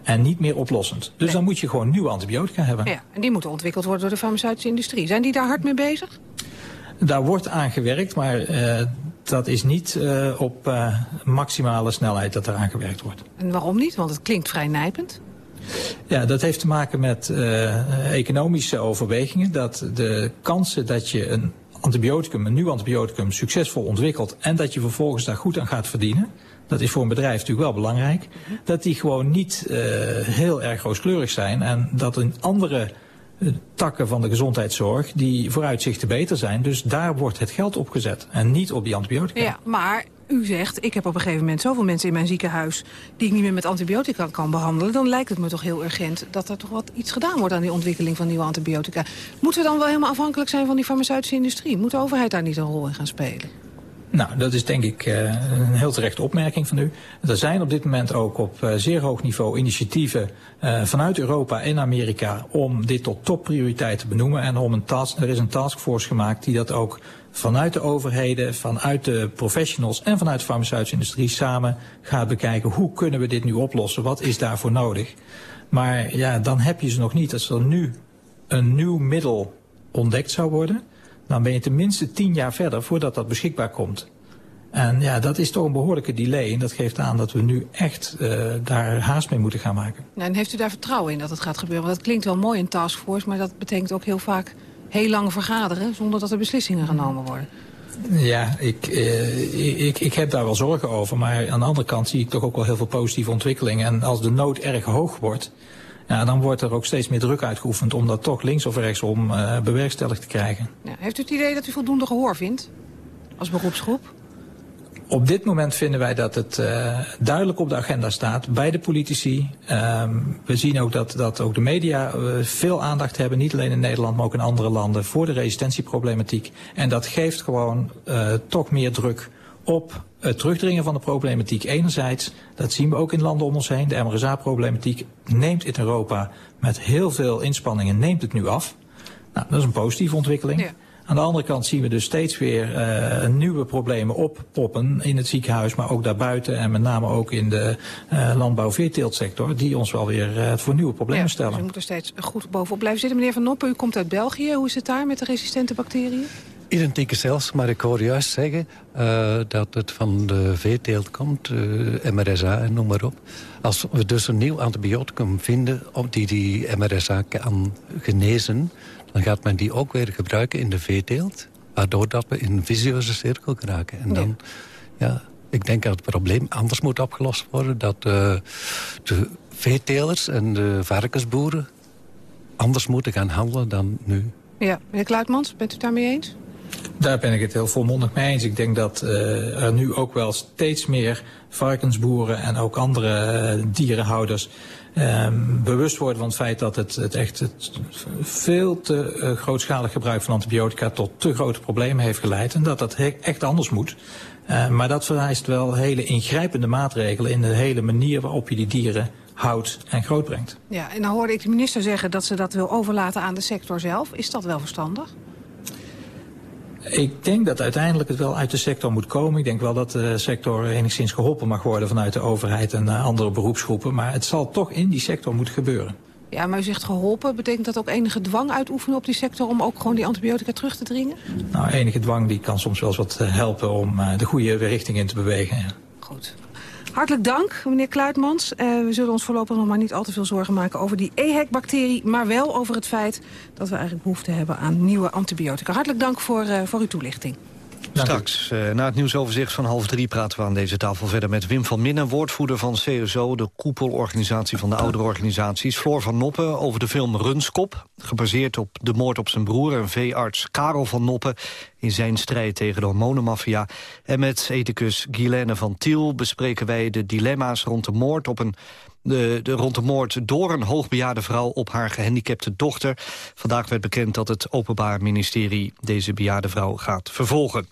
En niet meer oplossend. Dus dan moet je gewoon nieuwe antibiotica hebben. Ja, en die moeten ontwikkeld worden door de farmaceutische industrie. Zijn die daar hard mee bezig? Daar wordt aan gewerkt, maar uh, dat is niet uh, op uh, maximale snelheid dat er aan gewerkt wordt. En waarom niet? Want het klinkt vrij nijpend. Ja, dat heeft te maken met economische overwegingen. Dat de kansen dat je een antibioticum, een nieuw antibioticum, succesvol ontwikkelt... en dat je vervolgens daar goed aan gaat verdienen... dat is voor een bedrijf natuurlijk wel belangrijk... dat die gewoon niet heel erg rooskleurig zijn... en dat een andere takken van de gezondheidszorg die vooruitzichten beter zijn. Dus daar wordt het geld op gezet en niet op die antibiotica. Ja, maar u zegt, ik heb op een gegeven moment zoveel mensen in mijn ziekenhuis... die ik niet meer met antibiotica kan behandelen... dan lijkt het me toch heel urgent dat er toch wat iets gedaan wordt... aan die ontwikkeling van nieuwe antibiotica. Moeten we dan wel helemaal afhankelijk zijn van die farmaceutische industrie? Moet de overheid daar niet een rol in gaan spelen? Nou, dat is denk ik uh, een heel terechte opmerking van u. Er zijn op dit moment ook op uh, zeer hoog niveau initiatieven uh, vanuit Europa en Amerika om dit tot topprioriteit te benoemen. En om een task, er is een taskforce gemaakt die dat ook vanuit de overheden, vanuit de professionals en vanuit de farmaceutische industrie samen gaat bekijken hoe kunnen we dit nu oplossen, wat is daarvoor nodig. Maar ja, dan heb je ze nog niet. Als er nu een nieuw middel ontdekt zou worden dan ben je tenminste tien jaar verder voordat dat beschikbaar komt. En ja, dat is toch een behoorlijke delay. En dat geeft aan dat we nu echt uh, daar haast mee moeten gaan maken. Nou, en heeft u daar vertrouwen in dat het gaat gebeuren? Want dat klinkt wel mooi, een taskforce, maar dat betekent ook heel vaak heel lang vergaderen... zonder dat er beslissingen genomen worden. Ja, ik, uh, ik, ik heb daar wel zorgen over. Maar aan de andere kant zie ik toch ook wel heel veel positieve ontwikkelingen. En als de nood erg hoog wordt, ja, dan wordt er ook steeds meer druk uitgeoefend om dat toch links of rechtsom uh, bewerkstelligd te krijgen. Ja, heeft u het idee dat u voldoende gehoor vindt als beroepsgroep? Op dit moment vinden wij dat het uh, duidelijk op de agenda staat bij de politici. Um, we zien ook dat, dat ook de media uh, veel aandacht hebben, niet alleen in Nederland, maar ook in andere landen, voor de resistentieproblematiek. En dat geeft gewoon uh, toch meer druk op het terugdringen van de problematiek enerzijds. Dat zien we ook in landen om ons heen. De MRSA-problematiek neemt in Europa met heel veel inspanningen neemt het nu af. Nou, dat is een positieve ontwikkeling. Ja. Aan de andere kant zien we dus steeds weer uh, nieuwe problemen oppoppen in het ziekenhuis, maar ook daarbuiten en met name ook in de uh, landbouw-veeteeltsector, die ons wel weer uh, voor nieuwe problemen ja, stellen. Dus we moeten steeds goed bovenop blijven zitten. Meneer Van Noppen, u komt uit België. Hoe is het daar met de resistente bacteriën? Identieke zelfs, maar ik hoor juist zeggen uh, dat het van de veeteelt komt, uh, MRSA en noem maar op. Als we dus een nieuw antibioticum vinden die die MRSA kan genezen... dan gaat men die ook weer gebruiken in de veeteelt... waardoor dat we in een visieuze cirkel geraken. En dan, ja. ja, ik denk dat het probleem anders moet opgelost worden... dat uh, de veetelers en de varkensboeren anders moeten gaan handelen dan nu. Ja, meneer Kluitmans, bent u daarmee eens? Daar ben ik het heel volmondig mee eens. Ik denk dat uh, er nu ook wel steeds meer varkensboeren en ook andere uh, dierenhouders uh, bewust worden van het feit dat het, het echt het veel te uh, grootschalig gebruik van antibiotica tot te grote problemen heeft geleid en dat dat echt anders moet. Maar dat vereist wel hele ingrijpende maatregelen in de hele manier waarop je die dieren houdt en grootbrengt. Ja, en dan hoorde ik de minister zeggen dat ze dat wil overlaten aan de sector zelf. Is dat wel verstandig? Ik denk dat uiteindelijk het wel uit de sector moet komen. Ik denk wel dat de sector enigszins geholpen mag worden vanuit de overheid en andere beroepsgroepen. Maar het zal toch in die sector moeten gebeuren. Ja, maar u zegt geholpen. Betekent dat ook enige dwang uitoefenen op die sector om ook gewoon die antibiotica terug te dringen? Nou, enige dwang die kan soms wel eens wat helpen om de goede richting in te bewegen. Ja. Goed. Hartelijk dank, meneer Kluitmans. Uh, we zullen ons voorlopig nog maar niet al te veel zorgen maken over die EHEC-bacterie... maar wel over het feit dat we eigenlijk behoefte hebben aan nieuwe antibiotica. Hartelijk dank voor, uh, voor uw toelichting. Straks, uh, na het nieuwsoverzicht van half drie... praten we aan deze tafel verder met Wim van Minnen... woordvoerder van CSO, de koepelorganisatie van de oudere organisaties. Floor van Noppen over de film Runskop. Gebaseerd op de moord op zijn broer en veearts Karel van Noppen... in zijn strijd tegen de hormonenmafia. En met ethicus Guilaine van Tiel bespreken wij de dilemma's rond de moord op een de, de, rond de moord door een hoogbejaarde vrouw op haar gehandicapte dochter. Vandaag werd bekend dat het Openbaar Ministerie deze bejaarde vrouw gaat vervolgen.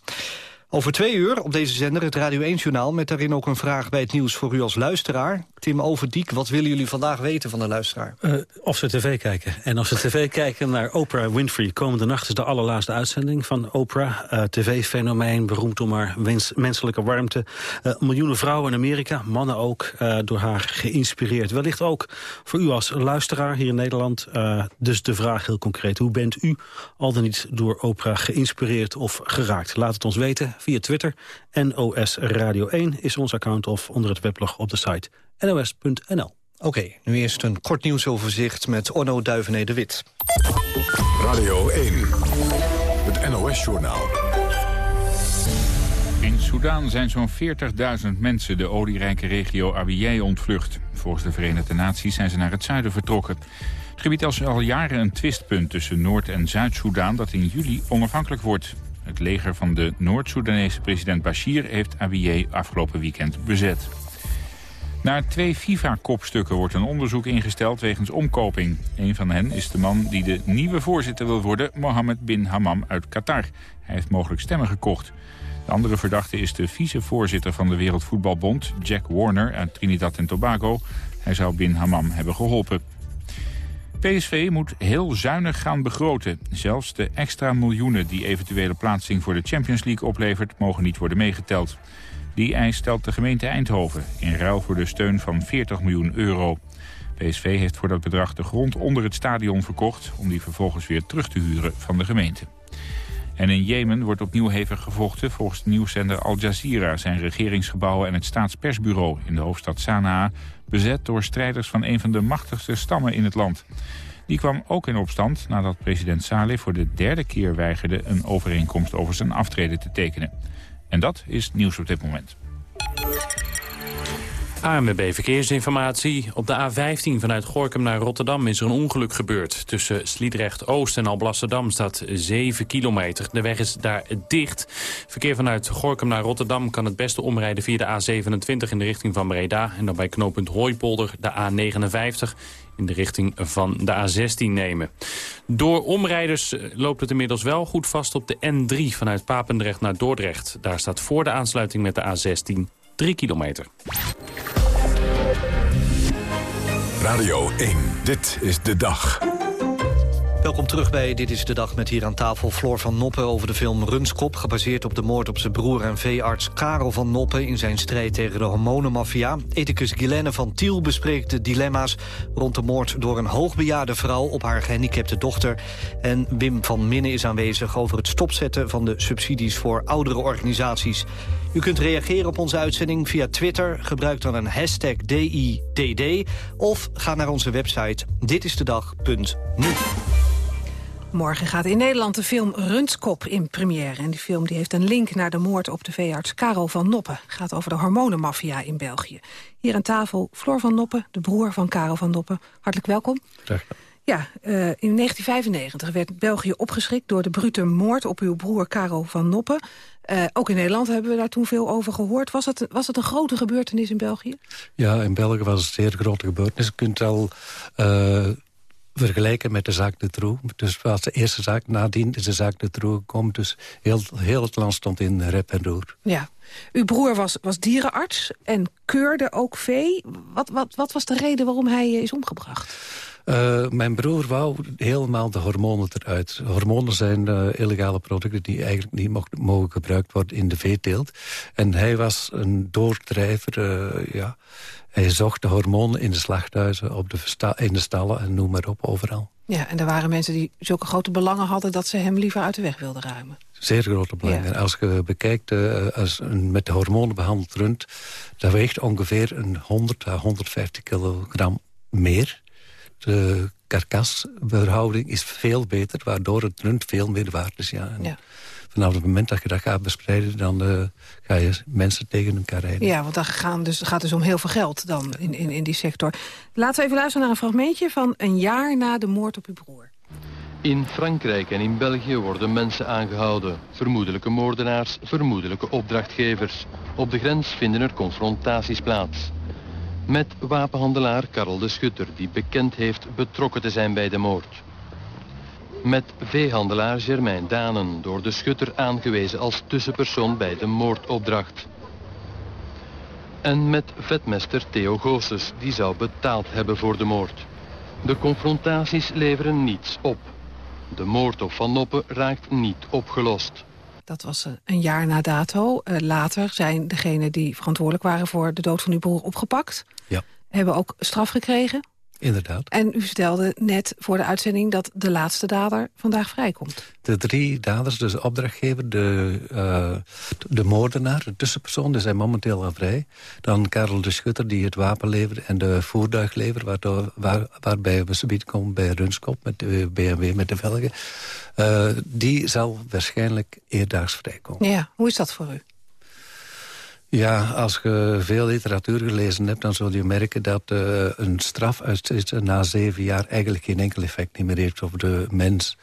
Over twee uur op deze zender het Radio 1-journaal... met daarin ook een vraag bij het nieuws voor u als luisteraar. Tim Overdiek, wat willen jullie vandaag weten van de luisteraar? Uh, of ze tv kijken. En als ze tv kijken naar Oprah Winfrey. Komende nacht is de allerlaatste uitzending van Oprah. Uh, TV-fenomeen, beroemd om haar wens, menselijke warmte. Uh, miljoenen vrouwen in Amerika, mannen ook, door haar geïnspireerd. Wellicht ook voor u als luisteraar hier in Nederland. dus de vraag heel concreet. Hoe bent u al dan niet door Oprah geïnspireerd of geraakt? Laat het ons weten via Twitter. NOS Radio 1 is ons account of onder het weblog op de site nos.nl. Oké, okay, nu eerst een kort nieuwsoverzicht met Onno Duivené de Wit. Radio 1, het NOS-journaal. In Soedan zijn zo'n 40.000 mensen de olierijke regio Abyei ontvlucht. Volgens de Verenigde Naties zijn ze naar het zuiden vertrokken. Het gebied is al jaren een twistpunt tussen Noord- en Zuid-Soedan... dat in juli onafhankelijk wordt. Het leger van de Noord-Soedanese president Bashir heeft Abyei afgelopen weekend bezet. Naar twee FIFA-kopstukken wordt een onderzoek ingesteld wegens omkoping. Een van hen is de man die de nieuwe voorzitter wil worden, Mohammed bin Hammam uit Qatar. Hij heeft mogelijk stemmen gekocht. De andere verdachte is de vicevoorzitter van de Wereldvoetbalbond, Jack Warner uit Trinidad en Tobago. Hij zou bin Hammam hebben geholpen. PSV moet heel zuinig gaan begroten. Zelfs de extra miljoenen die eventuele plaatsing voor de Champions League oplevert... mogen niet worden meegeteld. Die eis stelt de gemeente Eindhoven in ruil voor de steun van 40 miljoen euro. PSV heeft voor dat bedrag de grond onder het stadion verkocht... om die vervolgens weer terug te huren van de gemeente. En in Jemen wordt opnieuw hevig gevochten. Volgens de nieuwszender Al Jazeera zijn regeringsgebouwen en het staatspersbureau in de hoofdstad Sanaa bezet door strijders van een van de machtigste stammen in het land. Die kwam ook in opstand nadat president Saleh voor de derde keer weigerde een overeenkomst over zijn aftreden te tekenen. En dat is nieuws op dit moment. ANWB Verkeersinformatie. Op de A15 vanuit Gorkum naar Rotterdam is er een ongeluk gebeurd. Tussen Sliedrecht-Oost en Alblasserdam staat 7 kilometer. De weg is daar dicht. Verkeer vanuit Gorkum naar Rotterdam kan het beste omrijden via de A27 in de richting van Breda. En dan bij knooppunt Hooipolder de A59 in de richting van de A16 nemen. Door omrijders loopt het inmiddels wel goed vast op de N3 vanuit Papendrecht naar Dordrecht. Daar staat voor de aansluiting met de A16 3 kilometer. Radio 1, dit is de dag. Welkom terug bij Dit is de Dag met hier aan tafel Floor van Noppen over de film Runskop... gebaseerd op de moord op zijn broer en veearts Karel van Noppen... in zijn strijd tegen de hormonenmafia. Ethicus Guilaine van Tiel bespreekt de dilemma's... rond de moord door een hoogbejaarde vrouw op haar gehandicapte dochter. En Wim van Minne is aanwezig over het stopzetten... van de subsidies voor oudere organisaties. U kunt reageren op onze uitzending via Twitter. Gebruik dan een hashtag DIDD. Of ga naar onze website ditistedag.nu. Morgen gaat in Nederland de film Rundskop in première. En die film die heeft een link naar de moord op de veearts Karel van Noppen. gaat over de hormonenmafia in België. Hier aan tafel Floor van Noppen, de broer van Karel van Noppen. Hartelijk welkom. Graag ja, uh, in 1995 werd België opgeschrikt door de brute moord op uw broer Karel van Noppen. Uh, ook in Nederland hebben we daar toen veel over gehoord. Was het, was het een grote gebeurtenis in België? Ja, in België was het een zeer grote gebeurtenis. Je kunt al uh, vergelijken met de zaak de Troe. Dus was de eerste zaak, nadien is de zaak de Troe gekomen. Dus heel, heel het land stond in rep en roer. Ja. Uw broer was, was dierenarts en keurde ook vee. Wat, wat, wat was de reden waarom hij is omgebracht? Uh, mijn broer wou helemaal de hormonen eruit. Hormonen zijn uh, illegale producten die eigenlijk niet mocht, mogen gebruikt worden in de veeteelt. En hij was een doordrijver, uh, ja. Hij zocht de hormonen in de slachthuizen, op de in de stallen en noem maar op, overal. Ja, en er waren mensen die zulke grote belangen hadden... dat ze hem liever uit de weg wilden ruimen. Zeer grote belangen. En als je bekijkt, uh, als een met de hormonen behandeld rund... dat weegt ongeveer een 100 à 150 kilogram meer de karkasverhouding is veel beter... waardoor het rund veel meer waard is. Ja. ja. Vanaf het moment dat je dat gaat bespreiden... dan uh, ga je mensen tegen elkaar rijden. Ja, want dan gaan dus, gaat dus om heel veel geld dan in, in, in die sector. Laten we even luisteren naar een fragmentje... van een jaar na de moord op uw broer. In Frankrijk en in België worden mensen aangehouden. Vermoedelijke moordenaars, vermoedelijke opdrachtgevers. Op de grens vinden er confrontaties plaats. Met wapenhandelaar Karel de Schutter, die bekend heeft betrokken te zijn bij de moord. Met veehandelaar Germain Danen, door de Schutter aangewezen als tussenpersoon bij de moordopdracht. En met vetmester Theo Goossens, die zou betaald hebben voor de moord. De confrontaties leveren niets op. De moord op Van Noppen raakt niet opgelost. Dat was eh, een jaar na dato. Uh, later zijn degenen die verantwoordelijk waren voor de dood van uw broer opgepakt. Ja. Hebben ook straf gekregen. Inderdaad. En u vertelde net voor de uitzending dat de laatste dader vandaag vrijkomt. De drie daders, dus de opdrachtgever, de, uh, de moordenaar, de tussenpersoon, die zijn momenteel al vrij. Dan Karel de Schutter, die het wapen leverde en de voertuig levert... Waardoor, waar, waarbij we subiet komen bij Runskop met de BMW met de velgen. Uh, die zal waarschijnlijk eerdaags vrijkomen. Ja, hoe is dat voor u? Ja, als je veel literatuur gelezen hebt... dan zul je merken dat uh, een straf na zeven jaar... eigenlijk geen enkel effect meer heeft op de mens.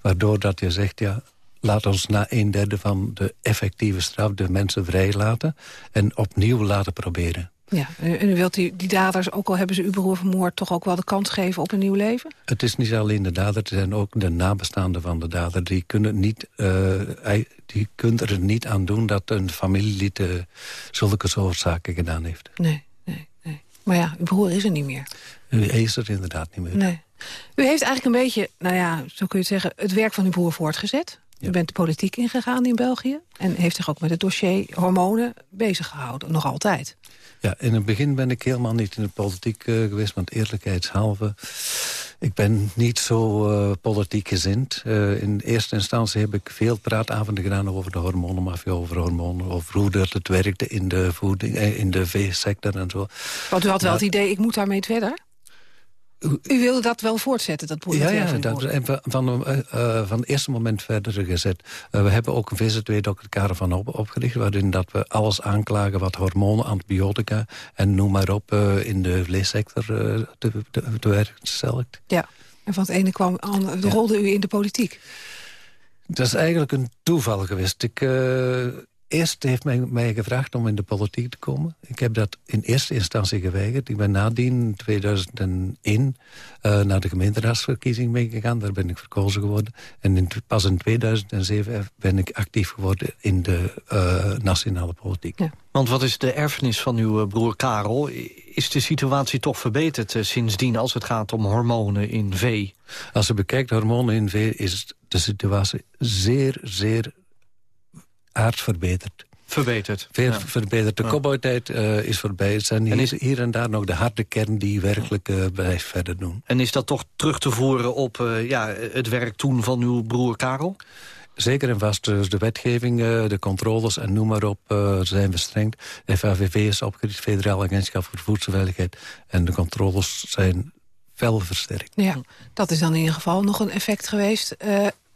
Waardoor dat je zegt, ja, laat ons na een derde van de effectieve straf... de mensen vrijlaten en opnieuw laten proberen. Ja, en u wilt die, die daders, ook al hebben ze uw broer vermoord... toch ook wel de kans geven op een nieuw leven? Het is niet alleen de dader, het zijn ook de nabestaanden van de dader. Die kunnen, niet, uh, die kunt er niet aan doen dat een familielid uh, zulke soort zaken gedaan heeft. Nee, nee, nee. Maar ja, uw broer is er niet meer. Hij is er inderdaad niet meer. Nee. U heeft eigenlijk een beetje, nou ja, zo kun je het zeggen... het werk van uw broer voortgezet. U bent de politiek ingegaan in België... en heeft zich ook met het dossier hormonen bezig gehouden, nog altijd. Ja, in het begin ben ik helemaal niet in de politiek uh, geweest, want eerlijkheidshalve... Ik ben niet zo uh, politiek gezind. Uh, in eerste instantie heb ik veel praatavonden gedaan over de hormonenmafia, over hormonen, over hoe dat het werkte in de voeding, in de veesector en zo. Want u had wel het idee, ik moet daarmee verder? U wilde dat wel voortzetten, dat Ja, ja dat, en van, uh, uh, van het eerste moment verder gezet. Uh, we hebben ook een VZ2-dokter van op, opgericht... waarin dat we alles aanklagen wat hormonen, antibiotica... en noem maar op in de vleessector te, te, te. Ja, en van het ene kwam aan, rolde u in de politiek. Dat is eigenlijk een toeval geweest. Ik Eerst heeft mij, mij gevraagd om in de politiek te komen. Ik heb dat in eerste instantie geweigerd. Ik ben nadien, in 2001, uh, naar de gemeenteraadsverkiezing meegegaan. Daar ben ik verkozen geworden. En in, pas in 2007 ben ik actief geworden in de uh, nationale politiek. Ja. Want wat is de erfenis van uw broer Karel? is de situatie toch verbeterd uh, sindsdien... als het gaat om hormonen in vee? Als je bekijkt hormonen in vee is de situatie zeer, zeer aard verbeterd. Verbeterd. Veel verbeterd. De ja. is voorbij. Het zijn hier, en hier, en daar nog de harde kern die werkelijk uh, blijft verder doen. En is dat toch terug te voeren op ja, het werk toen van uw broer Karel? Zeker en vast. Dus de wetgeving, eh, de controles en noem maar op uh, zijn verstrengd. De FAVV is opgericht, Federale Agentschap voor Voedselveiligheid. En de controles zijn fel versterkt. Ja, dat is dan in ieder geval nog een effect geweest.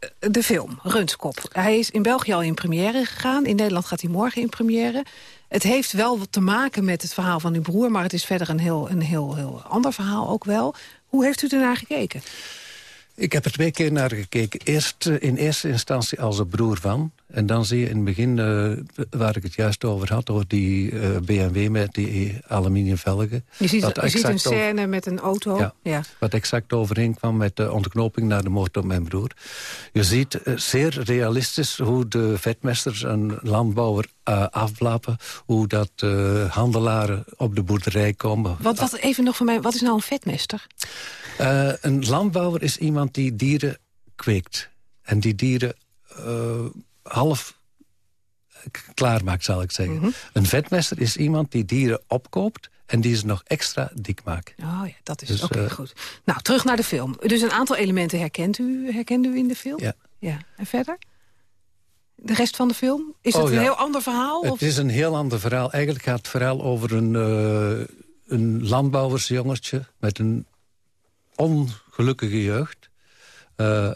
Uh, de film, Runskop. Hij is in België al in première gegaan. In Nederland gaat hij morgen in première. Het heeft wel wat te maken met het verhaal van uw broer... maar het is verder een heel, een heel, heel ander verhaal ook wel. Hoe heeft u ernaar gekeken? Ik heb er twee keer naar gekeken. Eerst eh, in eerste instantie als een broer van. En dan zie je in het begin, uh, waar ik het juist over had... over die uh, eh, BMW met die aluminium velgen. Je ziet, je ziet een scène met een auto. Ja, Wat exact overeenkwam met de ontknoping naar de moord op mijn broer. Je ziet uh, zeer realistisch hoe de vetmesters een landbouwer afblapen. Hoe dat handelaren op de boerderij komen. Wat, wat, even nog voor mij, wat is nou een vetmester? een landbouwer is iemand die dieren kweekt. En die dieren half klaarmaakt, zal ik zeggen. Mhm. Een vetmester is iemand die dieren opkoopt en die ze nog extra dik maakt. Oh ja, dat is dus, oké, uh, goed. Nou, terug naar de film. Dus een aantal elementen herkent u, herkent u in de film? Ja. ja. En verder? De rest van de film? Is het oh, een heel ander verhaal? Het is een heel ander verhaal. Eigenlijk gaat het verhaal over een, uh, een landbouwersjongetje... met een ongelukkige jeugd. Uh,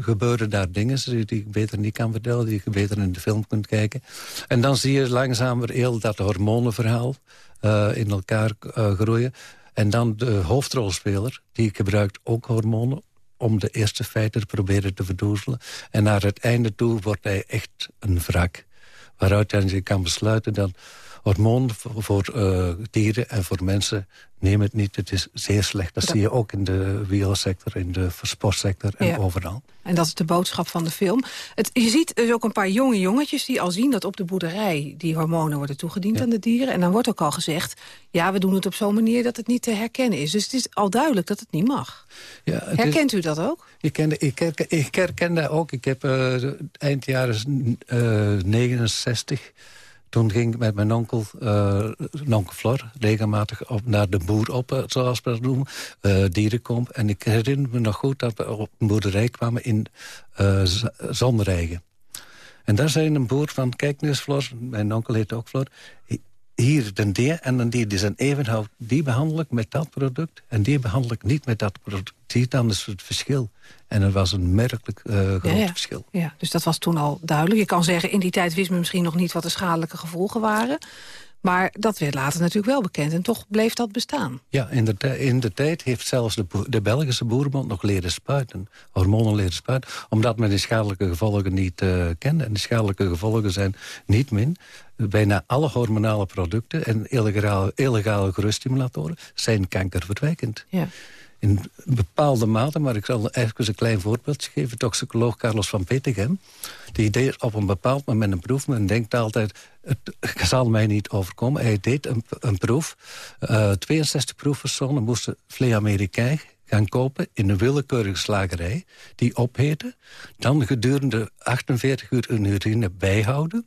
gebeuren daar dingen die ik beter niet kan vertellen... die je beter in de film kunt kijken. En dan zie je langzaam heel dat hormonenverhaal uh, in elkaar uh, groeien. En dan de hoofdrolspeler, die gebruikt ook hormonen om de eerste feiten te proberen te verdoezelen. En naar het einde toe wordt hij echt een wrak. Waaruit je kan besluiten dat hormoon voor, voor uh, dieren en voor mensen neem het niet. Het is zeer slecht. Dat, zie je ook in de wielersector, in de sportsector en overal. En dat is de boodschap van de film. Het, je ziet dus ook een paar jonge jongetjes die al zien dat op de boerderij... die hormonen worden toegediend aan de dieren. En dan wordt ook al gezegd, ja, we doen het op zo'n manier dat het niet te herkennen is. Dus het is al duidelijk dat het niet mag. Ja, het Herkent u dat ook? Ik, ik, herken, ik herken dat ook. Ik heb uh, eind jaren uh, 69 toen ging ik met mijn onkel, uh, onkel Flor, regelmatig op, naar de boer op, eh, zoals we dat noemen, uh, dierenkomp. En ik herinner me nog goed dat we op een boerderij kwamen in uh. En daar zei een boer van, kijk nu eens Flor, mijn onkel heet ook Flor hier de die en dan die, die zijn evenhoud. Die behandel ik met dat product en die behandel ik niet met dat product. Zie dan is het verschil. En er was een merkelijk uh, groot ja, ja. verschil. Ja, dus dat was toen al duidelijk. Je kan zeggen, in die tijd wist men misschien nog niet wat de schadelijke gevolgen waren. Maar dat werd later natuurlijk wel bekend en toch bleef dat bestaan. Ja, in de, in de tijd heeft zelfs de, de Belgische boerenbond nog leren spuiten. Hormonen leren spuiten, omdat men die schadelijke gevolgen niet uh, kende. En die schadelijke gevolgen zijn niet min. Bijna alle hormonale producten en illegale, illegale geruststimulatoren zijn kankerverwijkend. Ja in bepaalde mate, maar ik zal even een klein voorbeeld geven. Toxicoloog Carlos van Petegem, die deed op een bepaald moment een proef. Men denkt altijd, het zal mij niet overkomen. Hij deed een, een proef. Uh, 62 proefpersonen moesten Vlee Amerikaan gaan kopen in een willekeurige slagerij... die opheette, dan gedurende 48 uur een urine bijhouden...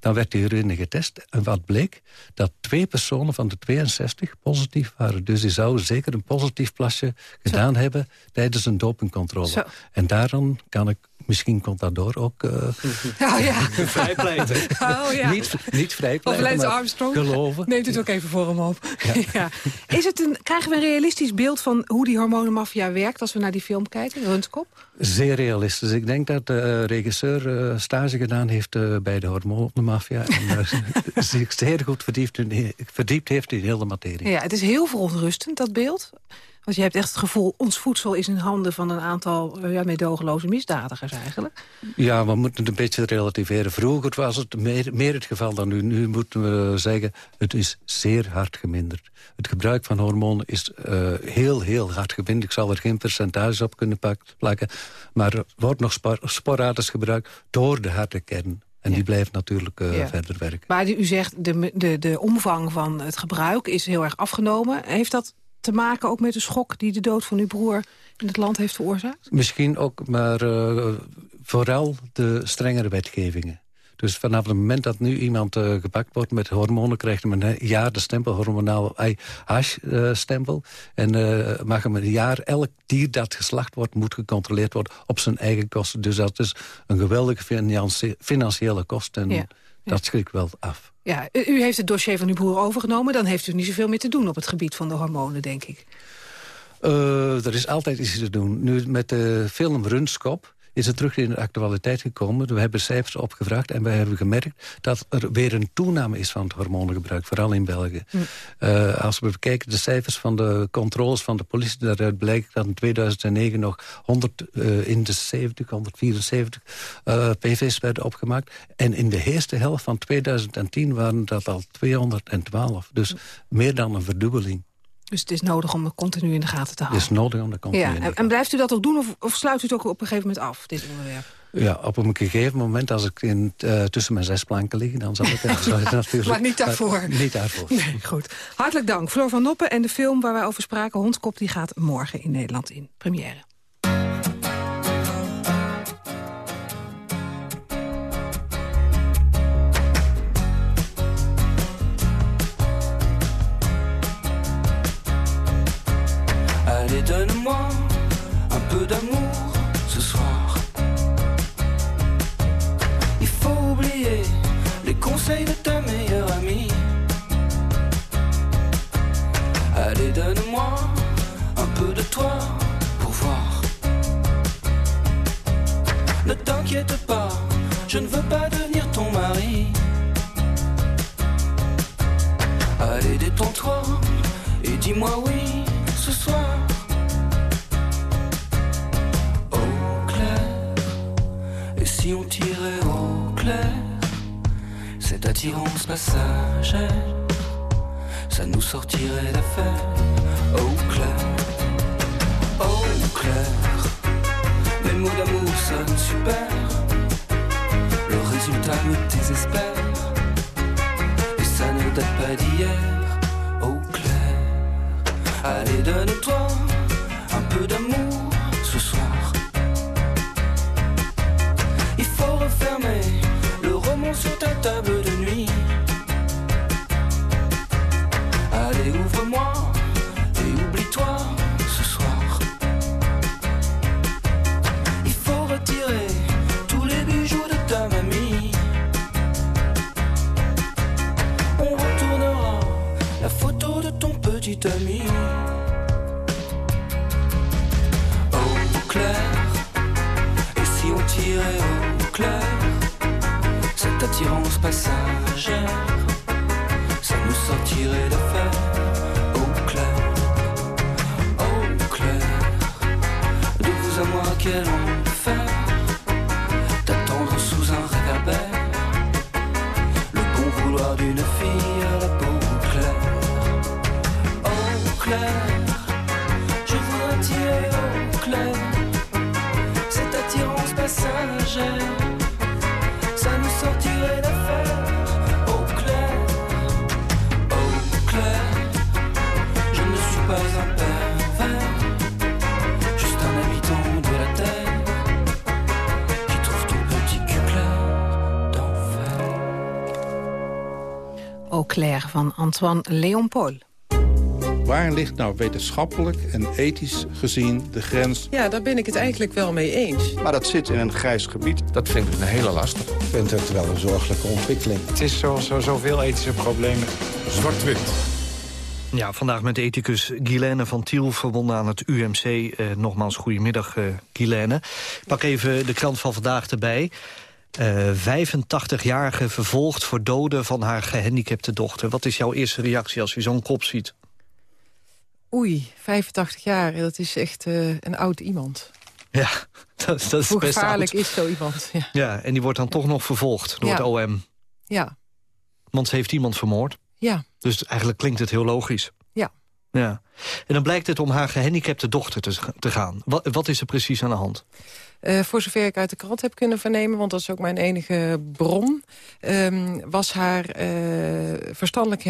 dan werd die urine getest en wat bleek? Dat twee personen van de 62 positief waren. Dus die zouden zeker een positief plasje gedaan hebben... tijdens een dopingcontrole. En daarom kan ik misschien komt daardoor ook uh, oh, ja. vrijpleiten. Oh, ja. niet, niet vrijpleiten, maar Armstrong. geloven. Neemt het ook even voor hem op. Ja. Is het een, krijgen we een realistisch beeld van hoe die hormonenmafia werkt... als we naar die film kijken, Rundskop? Zeer realistisch. Ik denk dat de regisseur uh, stage gedaan heeft uh, bij de hormonenmafia... en zich zeer goed verdiept, in, verdiept heeft in heel de materie. Ja, het is heel verontrustend, dat beeld. Want je hebt echt het gevoel, ons voedsel is in handen van een aantal uh, ja, meedogenloze misdadigers eigenlijk. Ja, we moeten het een beetje relativeren. Vroeger was het meer, meer, het geval dan nu. Nu moeten we zeggen, het is zeer hard geminderd. Het gebruik van hormonen is uh, heel, heel hard geminderd. Ik zal er geen percentage op kunnen plakken. Maar er wordt nog sporadisch gebruikt door de harde kern. En die blijven natuurlijk Ja. verder werken. Maar u zegt, de, de, de omvang van het gebruik is heel erg afgenomen. Heeft dat te maken ook met de schok die de dood van uw broer in het land heeft veroorzaakt? Misschien ook, maar eh, vooral de strengere wetgevingen. Dus vanaf het moment dat nu iemand eh, gepakt wordt met hormonen... krijgt hem een jaar de stempel, hormonaal hash-stempel. en eh, mag hem een jaar, elk dier dat geslacht wordt... moet gecontroleerd worden op zijn eigen kosten. Dus dat is een geweldige financiële kost. En Ja. dat schrikt wel af. Ja, u heeft het dossier van uw broer overgenomen. Dan heeft u niet zoveel meer te doen op het gebied van de hormonen, denk ik. Eh, er is altijd iets te doen. Nu met de film Runskop is het terug in de actualiteit gekomen. We hebben cijfers opgevraagd en we hebben gemerkt... dat er weer een toename is van het hormonengebruik, vooral in België. Eh, als we bekijken de cijfers van de controles van de politie... daaruit blijkt dat in 2009 nog 100 eh, in de 70, 174 eh, PV's werden opgemaakt. En in de eerste helft van 2010 waren dat al 212. Dus meer dan een verdubbeling. Dus het is nodig om het continu in de gaten te Het houden. is nodig om de continu Ja, en, en blijft u dat ook doen of, of sluit u het ook op een gegeven moment af, dit onderwerp? Ja, op een gegeven moment, als ik in, eh, tussen mijn zes planken lig... dan zal ik, ik natuurlijk... Maar niet daarvoor. Maar niet daarvoor. Nee, goed. Hartelijk dank. Floor van Noppen en de film waar wij over spraken, Hondkop... die gaat morgen in Nederland in première. Cette attirance passagère, ça nous sortirait d'affaire. Au clair, au clair, de vous à moi quel Van Antoine Léon Paul. Waar ligt nou wetenschappelijk en ethisch gezien de grens? Ja, daar ben ik het eigenlijk wel mee eens. Maar dat zit in een grijs gebied. Dat vind ik een hele lastig. Ik vind het wel een zorgelijke ontwikkeling. Het is zoals zo, zoveel ethische problemen. Zwart-wit. Ja, vandaag met ethicus Guilaine van Tiel, verbonden aan het UMC. Eh, nogmaals, goedemiddag, eh Guilaine. Ik pak even de krant van vandaag erbij. Eh 85-jarige vervolgd voor doden van haar gehandicapte dochter. Wat is jouw eerste reactie als je zo'n kop ziet? Oei, 85 jaar, dat is echt eh, een oud iemand. Ja, dat, dat is Hoe best gevaarlijk oud. is zo iemand? Ja. Ja, en die wordt dan toch nog vervolgd door Ja. het OM. Ja. Want ze heeft iemand vermoord. Ja. Dus eigenlijk klinkt het heel logisch. Ja. Ja. En dan blijkt het om haar gehandicapte dochter te, te gaan. Wat, wat is er precies aan de hand? Uh, voor zover ik uit de krant heb kunnen vernemen, want dat is ook mijn enige bron... Um, was haar uh, verstandelijk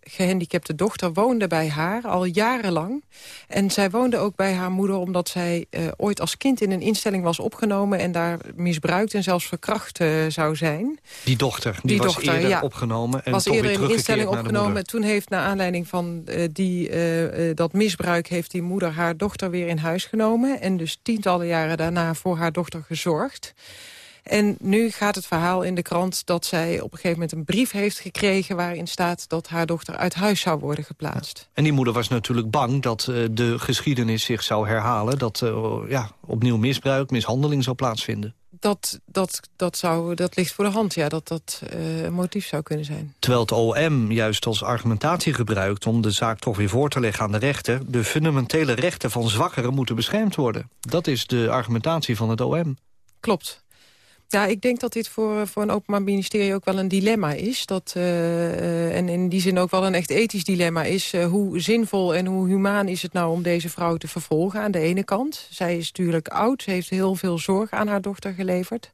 gehandicapte, dochter woonde bij haar al jarenlang. En zij woonde ook bij haar moeder omdat zij uh, ooit als kind in een instelling was opgenomen... en daar misbruikt en zelfs verkracht zou zijn. Die dochter, die, die was dochter, eerder ja, opgenomen en was toch eerder in een instelling opgenomen. Toen heeft naar aanleiding van die, dat misbruik... heeft die moeder haar dochter weer in huis genomen. En dus tientallen jaren daarna voor haar dochter gezorgd. En nu gaat het verhaal in de krant dat zij op een gegeven moment een brief heeft gekregen... waarin staat dat haar dochter uit huis zou worden geplaatst. En die moeder was natuurlijk bang dat uh, de geschiedenis zich zou herhalen. Dat uh, ja, opnieuw misbruik, mishandeling zou plaatsvinden. Dat, dat, dat, zou, dat ligt voor de hand, ja, dat dat uh, een motief zou kunnen zijn. Terwijl het OM juist als argumentatie gebruikt... om de zaak toch weer voor te leggen aan de rechter... de fundamentele rechten van zwakkeren moeten beschermd worden. Dat is de argumentatie van het OM. Klopt. Ja, ik denk dat dit voor, voor een openbaar ministerie ook wel een dilemma is. Dat, uh, en in die zin ook wel een echt ethisch dilemma is. Uh, hoe zinvol en hoe humaan is het nou om deze vrouw te vervolgen aan de ene kant. Zij is natuurlijk oud, ze heeft heel veel zorg aan haar dochter geleverd.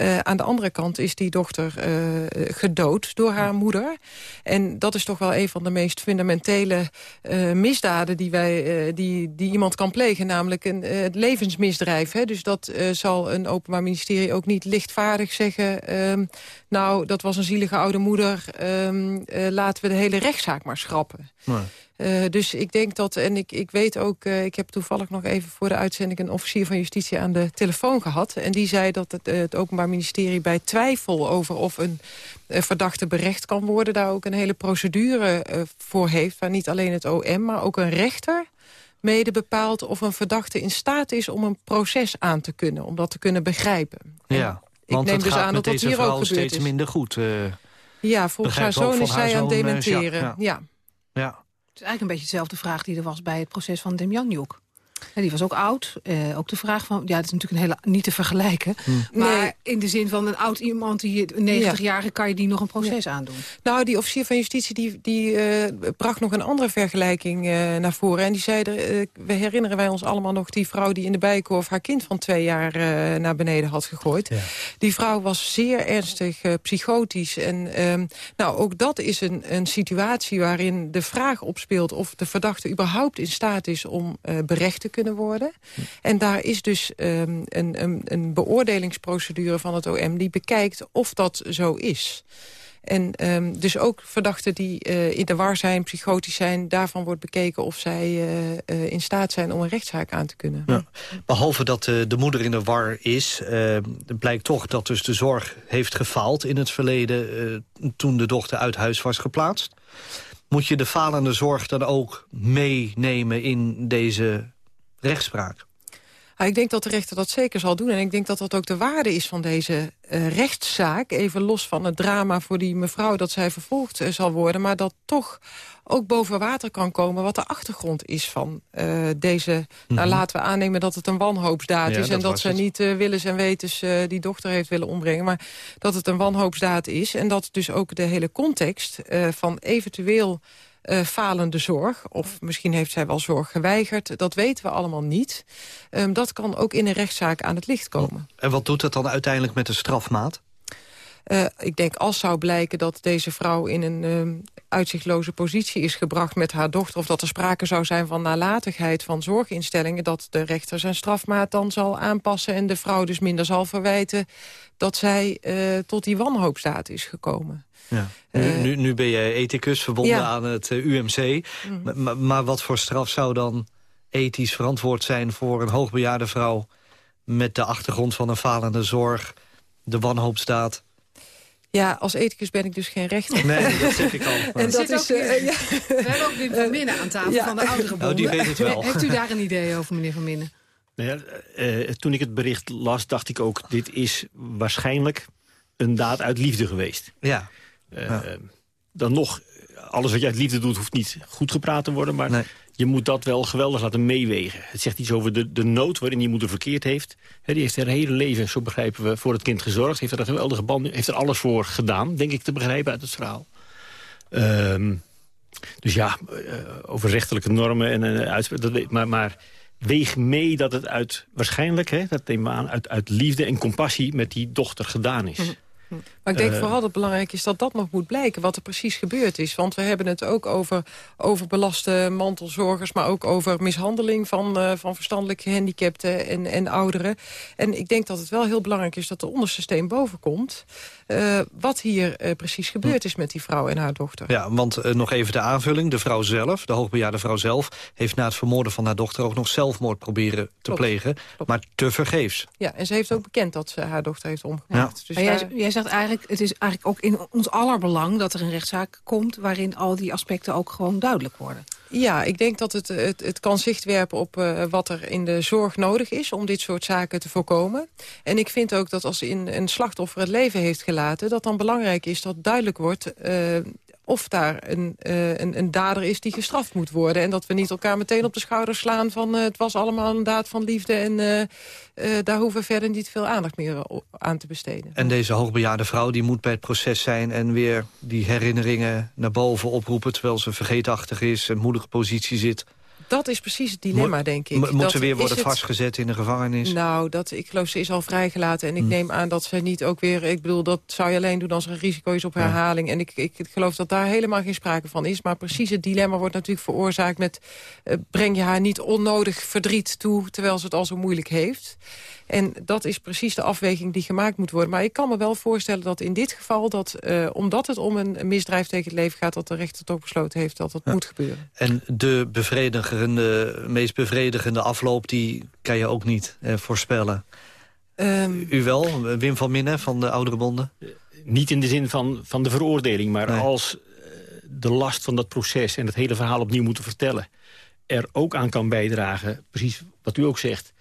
Uh, aan de andere kant is die dochter uh, gedood door haar moeder. En dat is toch wel een van de meest fundamentele uh, misdaden die, wij, die, die iemand kan plegen. Namelijk een, het levensmisdrijf. Hè? Dus dat zal een openbaar ministerie ook niet lichtvaardig zeggen... Um, nou, dat was een zielige oude moeder, um, laten we de hele rechtszaak maar schrappen. Nee. Uh, dus ik denk dat, en ik, ik weet ook... Uh, ik heb toevallig nog even voor de uitzending... een officier van justitie aan de telefoon gehad. En die zei dat het, uh, het Openbaar Ministerie bij twijfel... over of een verdachte berecht kan worden... daar ook een hele procedure voor heeft... waar niet alleen het OM, maar ook een rechter mede bepaalt... of een verdachte in staat is om een proces aan te kunnen. Om dat te kunnen begrijpen. Ja, want ik neem dus aan dat dat hier ook steeds is. minder goed. ja, volgens haar zoon is zij aan het dementeren. ja. ja. ja is eigenlijk een beetje dezelfde vraag die er was bij het proces van Demjanjuk. Ja, die was ook oud. Uh, ook de vraag van, ja, dat is natuurlijk een hele niet te vergelijken. Hm. Maar nee. in de zin van een oud iemand, die 90-jarige, ja. kan je die nog een proces ja. aandoen? Nou, die officier van justitie die, die uh, bracht nog een andere vergelijking uh, naar voren. En die zei, er, we herinneren wij ons allemaal nog die vrouw die in de bijkorf haar kind van twee jaar naar beneden had gegooid. Die vrouw was zeer ernstig psychotisch. En ehm, nou, ook dat is een, een situatie waarin de vraag opspeelt of de verdachte überhaupt in staat is om berecht te kunnen worden. En daar is dus um, een, een, een beoordelingsprocedure van het OM... die bekijkt of dat zo is. En um, dus ook verdachten die uh, in de war zijn, psychotisch zijn... daarvan wordt bekeken of zij uh, uh, in staat zijn om een rechtszaak aan te kunnen. Behalve dat de moeder in de war is... blijkt toch dat dus de zorg heeft gefaald in het verleden... toen de dochter uit huis was geplaatst. Moet je de falende zorg dan ook meenemen in deze rechtspraak? ik denk dat de rechter dat zeker zal doen. En ik denk dat dat ook de waarde is van deze uh, rechtszaak. Even los van het drama voor die mevrouw dat zij vervolgd uh, zal worden. Maar dat toch ook boven water kan komen wat de achtergrond is van uh, deze... Mm -hmm. Nou, laten we aannemen dat het een wanhoopsdaad ja, is... en dat, dat ze het. niet willens en wetens die dochter heeft willen ombrengen... maar dat het een wanhoopsdaad is. En dat dus ook de hele context van eventueel uh, falende zorg. Of misschien heeft zij wel zorg geweigerd. Dat weten we allemaal niet. Um, dat kan ook in een rechtszaak aan het licht komen. En wat doet dat dan uiteindelijk met de strafmaat? Uh, ik denk als zou blijken dat deze vrouw in een uh, uitzichtloze positie is gebracht met haar dochter... of dat er sprake zou zijn van nalatigheid van zorginstellingen... dat de rechter zijn strafmaat dan zal aanpassen... en de vrouw dus minder zal verwijten dat zij uh, tot die wanhoopstaat is gekomen. Ja. Nu, uh, nu, nu, ben je ethicus verbonden ja. aan het UMC. Mm maar, maar wat voor straf zou dan ethisch verantwoord zijn... voor een hoogbejaarde vrouw met de achtergrond van een falende zorg... de wanhoopstaat... Ja, als ethicus ben ik dus geen rechter. Nee, dat zeg ik al. En dat is, uh, ja. We hebben ook Wim van Minnen aan tafel ja. van de oudere bonden. Oh, die weet het wel. Heeft u daar een idee over, meneer Van Minnen? Nou ja, uh, toen ik het bericht las, dacht ik ook... dit is waarschijnlijk een daad uit liefde geweest. Ja. Uh, ja. Dan nog, alles wat je uit liefde doet... hoeft niet goed gepraat te worden, maar... Nee je moet dat wel geweldig laten meewegen. Het zegt iets over de, de nood waarin die moeder verkeerd heeft. He, die heeft haar hele leven, zo begrijpen we, voor het kind gezorgd. Heeft er een geweldige band, heeft er alles voor gedaan, denk ik te begrijpen uit het verhaal. Um, dus ja, uh, over rechtelijke normen en uh, uitspraken, maar, maar weeg mee dat het uit, waarschijnlijk, hè, dat neem aan, uit, uit liefde en compassie met die dochter gedaan is. Mhm. Maar ik denk Uh, vooral dat het belangrijk is dat dat nog moet blijken... wat er precies gebeurd is. Want we hebben het ook over overbelaste mantelzorgers... maar ook over mishandeling van, uh, van verstandelijk gehandicapten en, en ouderen. En ik denk dat het wel heel belangrijk is dat de onderste steen boven komt... Uh, wat hier uh, precies gebeurd is met die vrouw en haar dochter. Ja, want uh, nog even de aanvulling. De vrouw zelf, de hoogbejaarde vrouw zelf... heeft na het vermoorden van haar dochter ook nog zelfmoord proberen te Klopt. plegen. Klopt. Maar te vergeefs. Ja, en ze heeft ook bekend dat ze haar dochter heeft omgebracht. Ja. Dus jij, jij zegt eigenlijk, het is eigenlijk ook in ons aller belang... dat er een rechtszaak komt waarin al die aspecten ook gewoon duidelijk worden. Ja, ik denk dat het, het, kan zicht werpen op uh, wat er in de zorg nodig is... om dit soort zaken te voorkomen. En ik vind ook dat als in een slachtoffer het leven heeft gelaten... dat dan belangrijk is dat duidelijk wordt... Uh, of daar een, uh, een, een, dader is die gestraft moet worden. En dat we niet elkaar meteen op de schouders slaan van... Uh, het was allemaal een daad van liefde en uh, daar hoeven we verder niet veel aandacht meer aan te besteden. En deze hoogbejaarde vrouw die moet bij het proces zijn... en weer die herinneringen naar boven oproepen... terwijl ze vergeetachtig is, en moedige positie zit... Dat is precies het dilemma, Mo denk ik. Moet dat ze weer worden het... vastgezet in de gevangenis? Nou, dat, ik geloof ze is al vrijgelaten. En ik hm. neem aan dat ze niet ook weer... Ik bedoel, dat zou je alleen doen als er een risico is op herhaling. Ja. En ik, ik, ik, geloof dat daar helemaal geen sprake van is. Maar precies het dilemma wordt natuurlijk veroorzaakt met... Uh, breng je haar niet onnodig verdriet toe... terwijl ze het al zo moeilijk heeft. En dat is precies de afweging die gemaakt moet worden. Maar ik kan me wel voorstellen dat in dit geval... Dat, uh, omdat het om een misdrijf tegen het leven gaat... dat de rechter toch besloten heeft dat dat ja. moet gebeuren. En de bevredigende, meest bevredigende afloop... die kan je ook niet eh, voorspellen. Um, U wel, Wim van Minnen van de Oudere Bonden? Niet in de zin van, van de veroordeling, maar nee. als de last van dat proces... en het hele verhaal opnieuw moeten vertellen... er ook aan kan bijdragen, precies wat u ook zegt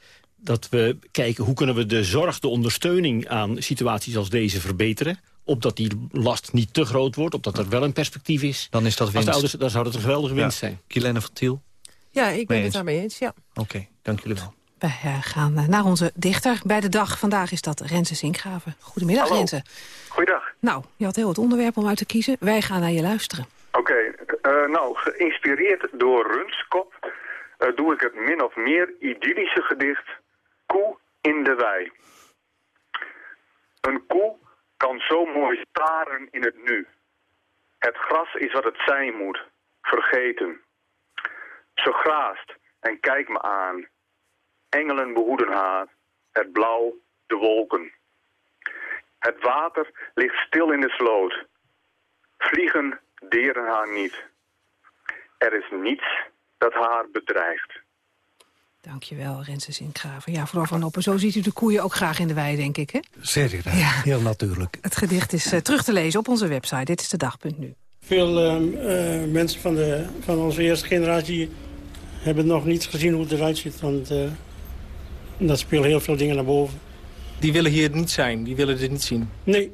dat we kijken hoe kunnen we de zorg, de ondersteuning aan situaties als deze verbeteren. Opdat die last niet te groot wordt, opdat er wel een perspectief is. Dan is dat winst. Ouders, dan zou dat een geweldige winst ja. zijn. Kilene van Tiel? Ja, ik ben het daarmee eens, ja. Oké, okay, dank jullie wel. Wij uh, gaan naar onze dichter bij de dag. Vandaag is dat Renze Zinkgraven. Goedemiddag, Hallo. Renze. Goeiedag. Nou, je had heel wat onderwerpen om uit te kiezen. Wij gaan naar je luisteren. Oké, okay, uh, nou, geïnspireerd door Runskop... Uh, doe ik het min of meer idyllische gedicht koe in de wei. Een koe kan zo mooi staren in het nu. Het gras is wat het zijn moet, vergeten. Ze graast en kijkt me aan. Engelen behoeden haar, het blauw, de wolken. Het water ligt stil in de sloot. Vliegen deren haar niet. Er is niets dat haar bedreigt. Dankjewel, Renze Zinkgraven. Ja, vooral van Oppen. Zo ziet u de koeien ook graag in de wei, denk ik, hè? Zeker, ja. heel natuurlijk. Het gedicht is uh, terug te lezen op onze website. Dit is de dag.nu. Veel uh, uh, mensen van, de, van onze eerste generatie hebben nog niet gezien hoe het eruit ziet. Want dat speelt heel veel dingen naar boven. Die willen hier niet zijn, die willen dit niet zien? Nee.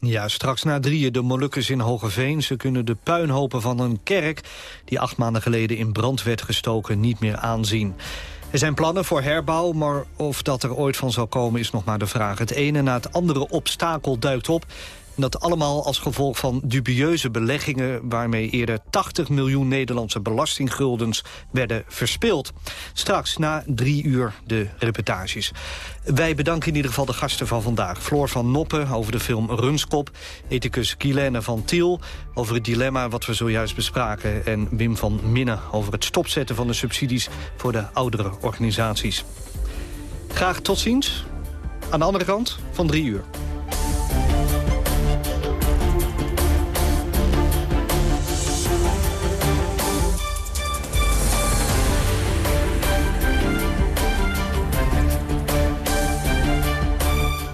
Ja, straks na drieën de Molukkers in Hogeveen. Ze kunnen de puinhopen van een kerk... die acht maanden geleden in brand werd gestoken, niet meer aanzien. Er zijn plannen voor herbouw, maar of dat er ooit van zal komen is nog maar de vraag. Het ene na het andere obstakel duikt op. Dat allemaal als gevolg van dubieuze beleggingen... waarmee eerder 80 miljoen Nederlandse belastingguldens werden verspild. Straks na drie uur de reportages. Wij bedanken in ieder geval de gasten van vandaag. Floor van Noppen over de film Runskop. Ethicus Kilene van Tiel over het dilemma wat we zojuist bespraken. En Wim van Minne over het stopzetten van de subsidies... voor de oudere organisaties. Graag tot ziens. Aan de andere kant van drie uur.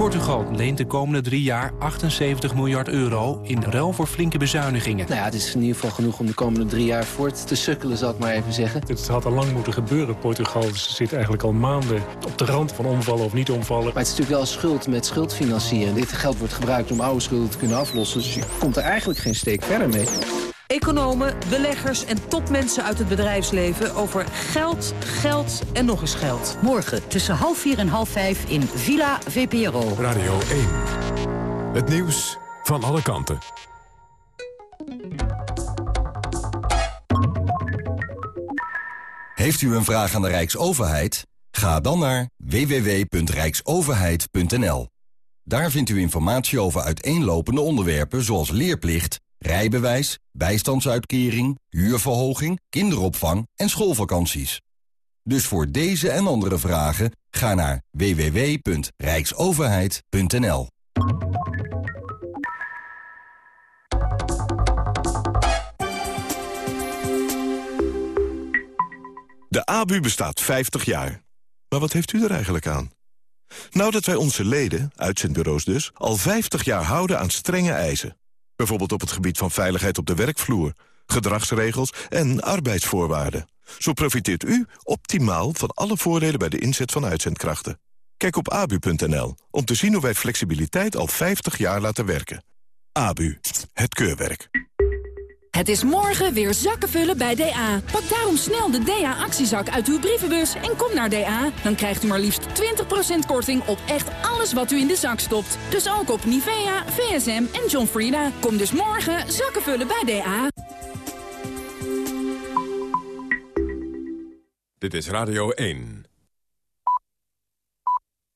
Portugal leent de komende drie jaar 78 miljard euro in ruil voor flinke bezuinigingen. Nou ja, het is in ieder geval genoeg om de komende drie jaar voort te sukkelen, zal ik maar even zeggen. Het had al lang moeten gebeuren. Portugal zit eigenlijk al maanden op de rand van omvallen of niet omvallen. Maar het is natuurlijk wel schuld met schuld financieren. Dit geld wordt gebruikt om oude schulden te kunnen aflossen. Dus je komt er eigenlijk geen steek verder mee. Economen, beleggers en topmensen uit het bedrijfsleven over geld, geld en nog eens geld. Morgen tussen half vier en half vijf in Villa VPRO. Radio 1. Het nieuws van alle kanten. Heeft u een vraag aan de Rijksoverheid? Ga dan naar www.rijksoverheid.nl. Daar vindt u informatie over uiteenlopende onderwerpen zoals leerplicht, rijbewijs, bijstandsuitkering, huurverhoging, kinderopvang en schoolvakanties. Dus voor deze en andere vragen ga naar www.rijksoverheid.nl. De ABU bestaat 50 jaar. Maar wat heeft u er eigenlijk aan? Nou dat wij onze leden, uitzendbureaus dus, al 50 jaar houden aan strenge eisen. Bijvoorbeeld op het gebied van veiligheid op de werkvloer, gedragsregels en arbeidsvoorwaarden. Zo profiteert u optimaal van alle voordelen bij de inzet van uitzendkrachten. Kijk op abu.nl om te zien hoe wij flexibiliteit al 50 jaar laten werken. ABU, het keurwerk. Het is morgen weer zakken vullen bij DA. Pak daarom snel de DA-actiezak uit uw brievenbus en kom naar DA. Dan krijgt u maar liefst 20% korting op echt alles wat u in de zak stopt. Dus ook op Nivea, VSM en John Frieda. Kom dus morgen zakken vullen bij DA. Dit is Radio 1.